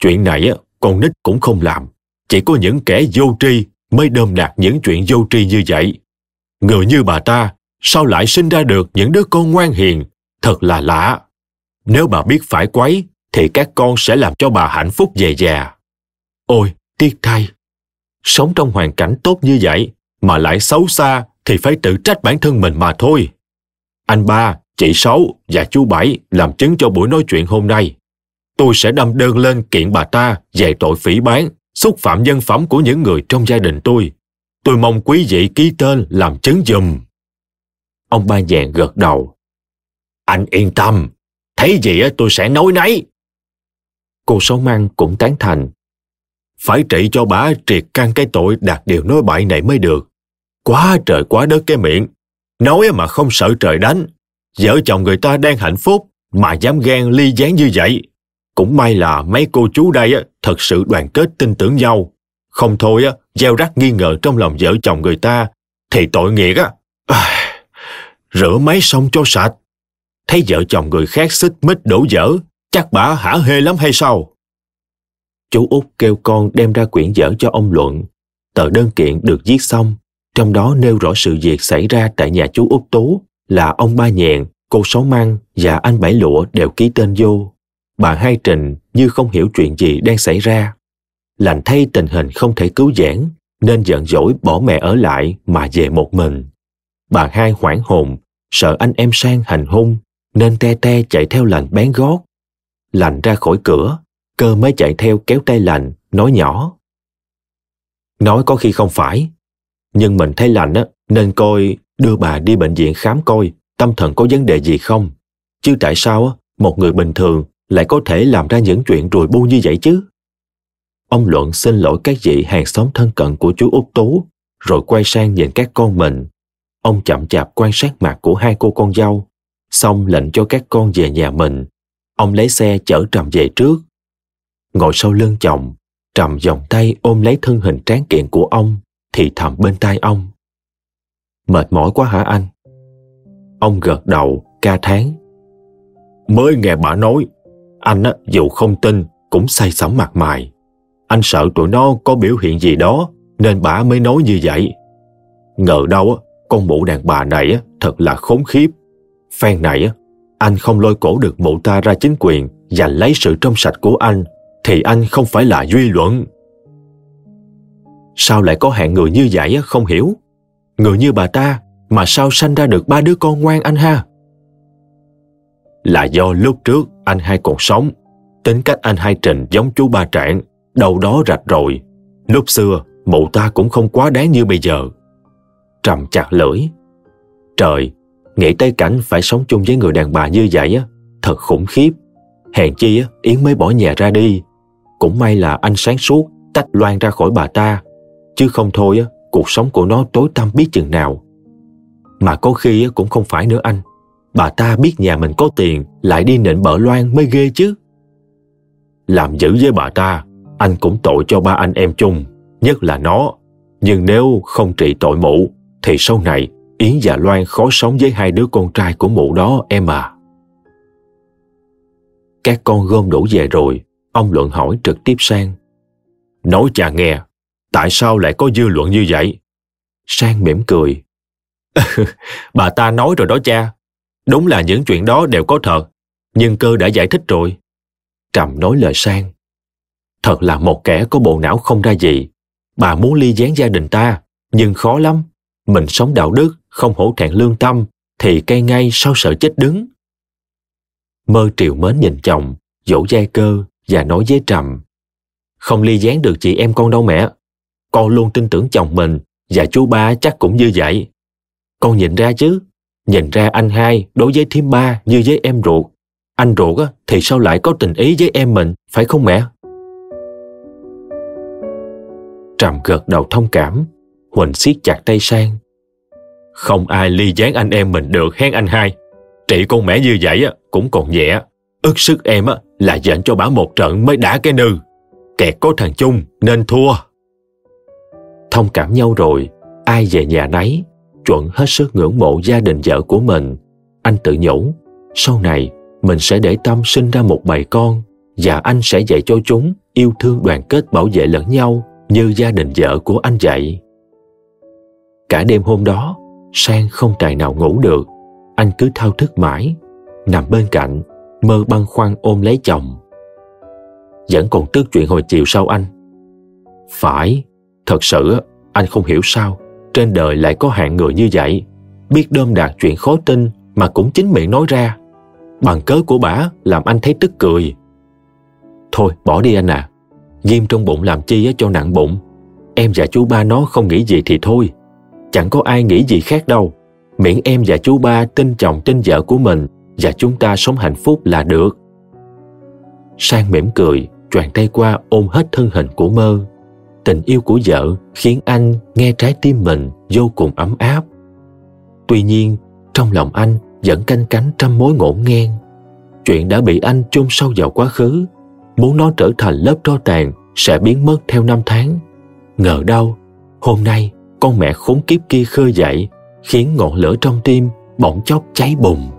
Chuyện này con nít cũng không làm. Chỉ có những kẻ vô tri mới đơm đạt những chuyện vô tri như vậy. Người như bà ta, sao lại sinh ra được những đứa con ngoan hiền? Thật là lạ. Nếu bà biết phải quấy, thì các con sẽ làm cho bà hạnh phúc về già. Ôi, tiếc thay. Sống trong hoàn cảnh tốt như vậy, mà lại xấu xa thì phải tự trách bản thân mình mà thôi. Anh ba, chị Sáu và chú Bảy làm chứng cho buổi nói chuyện hôm nay. Tôi sẽ đâm đơn lên kiện bà ta về tội phỉ bán, xúc phạm nhân phẩm của những người trong gia đình tôi. Tôi mong quý vị ký tên làm chứng dùm. Ông ba vàng gật đầu. Anh yên tâm, thấy gì tôi sẽ nói nấy. Cô Sáu Mang cũng tán thành. Phải trị cho bà triệt căn cái tội đạt điều nói bậy này mới được. Quá trời quá đất cái miệng. Nói mà không sợ trời đánh. Vợ chồng người ta đang hạnh phúc mà dám ghen ly gián như vậy. Cũng may là mấy cô chú đây thật sự đoàn kết tin tưởng nhau. Không thôi á, gieo rắc nghi ngờ trong lòng vợ chồng người ta, thì tội nghiệp á. À, rửa máy xong cho sạch. Thấy vợ chồng người khác xích mít đổ dở, chắc bà hả hê lắm hay sao? Chú út kêu con đem ra quyển dở cho ông Luận. Tờ đơn kiện được viết xong, trong đó nêu rõ sự việc xảy ra tại nhà chú út Tú là ông Ba Nhẹn, cô Sáu Măng và anh Bảy Lụa đều ký tên vô. Bà Hai Trình như không hiểu chuyện gì đang xảy ra. Lành thay tình hình không thể cứu vãn, nên giận dỗi bỏ mẹ ở lại mà về một mình. Bà Hai hoảng hồn, sợ anh em sang hành hung, nên te te chạy theo lành bén gót. Lành ra khỏi cửa, cơ mới chạy theo kéo tay lành, nói nhỏ. Nói có khi không phải, nhưng mình thấy lành á, nên coi đưa bà đi bệnh viện khám coi tâm thần có vấn đề gì không. Chứ tại sao á, một người bình thường lại có thể làm ra những chuyện rùi bu như vậy chứ? Ông Luận xin lỗi các vị hàng xóm thân cận của chú Út Tú, rồi quay sang nhìn các con mình. Ông chậm chạp quan sát mặt của hai cô con dâu, xong lệnh cho các con về nhà mình. Ông lấy xe chở Trầm về trước. Ngồi sau lưng chồng, Trầm vòng tay ôm lấy thân hình tráng kiện của ông, thì thầm bên tai ông. Mệt mỏi quá hả anh? Ông gật đầu, ca tháng. Mới nghe bà nói, anh á, dù không tin cũng say sẩm mặt mày. Anh sợ tụi nó có biểu hiện gì đó nên bà mới nói như vậy. Ngờ đâu con mụ đàn bà này thật là khốn khiếp. Phen này anh không lôi cổ được mụ ta ra chính quyền và lấy sự trong sạch của anh thì anh không phải là duy luận. Sao lại có hạng người như vậy không hiểu? Người như bà ta mà sao sanh ra được ba đứa con ngoan anh ha? Là do lúc trước anh hai còn sống, tính cách anh hai Trình giống chú ba Trạng, đâu đó rạch rồi. Lúc xưa, mụ ta cũng không quá đáng như bây giờ. Trầm chặt lưỡi. Trời, nghĩ tới cảnh phải sống chung với người đàn bà như vậy á, thật khủng khiếp. Hèn chi á, Yến mới bỏ nhà ra đi. cũng may là anh sáng suốt tách Loan ra khỏi bà ta, chứ không thôi á, cuộc sống của nó tối tăm biết chừng nào. Mà có khi á cũng không phải nữa anh, bà ta biết nhà mình có tiền lại đi nịnh bợ Loan mới ghê chứ. Làm dữ với bà ta, anh cũng tội cho ba anh em chung, nhất là nó. Nhưng nếu không trị tội mụ, thì sau này Yến và Loan khó sống với hai đứa con trai của mụ đó em à. Các con gom đủ về rồi, ông Luận hỏi trực tiếp sang. Nói cha nghe, tại sao lại có dư luận như vậy? Sang mỉm cười. <laughs> bà ta nói rồi đó cha. Đúng là những chuyện đó đều có thật, nhưng cơ đã giải thích rồi. Trầm nói lời sang. Thật là một kẻ có bộ não không ra gì. Bà muốn ly gián gia đình ta, nhưng khó lắm. Mình sống đạo đức, không hổ thẹn lương tâm, thì cây ngay sau sợ chết đứng. Mơ triều mến nhìn chồng, dỗ dai cơ và nói với Trầm. Không ly gián được chị em con đâu mẹ. Con luôn tin tưởng chồng mình và chú ba chắc cũng như vậy. Con nhìn ra chứ, nhìn ra anh hai đối với thím ba như với em ruột. Anh ruột thì sao lại có tình ý với em mình, phải không mẹ? Trầm gật đầu thông cảm, Huỳnh siết chặt tay sang. Không ai ly gián anh em mình được hen anh hai. Trị con mẹ như vậy cũng còn nhẹ. ức sức em là dành cho bả một trận mới đã cái nư. Kẹt có thằng chung nên thua. Thông cảm nhau rồi, ai về nhà nấy, chuẩn hết sức ngưỡng mộ gia đình vợ của mình. Anh tự nhủ, sau này mình sẽ để tâm sinh ra một bầy con và anh sẽ dạy cho chúng yêu thương đoàn kết bảo vệ lẫn nhau như gia đình vợ của anh vậy. Cả đêm hôm đó, Sang không tài nào ngủ được. Anh cứ thao thức mãi, nằm bên cạnh, mơ băn khoăn ôm lấy chồng. Vẫn còn tức chuyện hồi chiều sau anh. Phải, thật sự anh không hiểu sao trên đời lại có hạng người như vậy. Biết đơm đạt chuyện khó tin mà cũng chính miệng nói ra. Bằng cớ của bả làm anh thấy tức cười. Thôi bỏ đi anh à. Ghim trong bụng làm chi cho nặng bụng. Em và chú ba nó không nghĩ gì thì thôi. Chẳng có ai nghĩ gì khác đâu. Miễn em và chú ba tin chồng tin vợ của mình và chúng ta sống hạnh phúc là được. Sang mỉm cười, choàng tay qua ôm hết thân hình của mơ. Tình yêu của vợ khiến anh nghe trái tim mình vô cùng ấm áp. Tuy nhiên, trong lòng anh vẫn canh cánh trăm mối ngổn ngang. Chuyện đã bị anh chôn sâu vào quá khứ, muốn nó trở thành lớp tro tàn sẽ biến mất theo năm tháng. Ngờ đâu, hôm nay con mẹ khốn kiếp kia khơi dậy, khiến ngọn lửa trong tim bỗng chốc cháy bùng.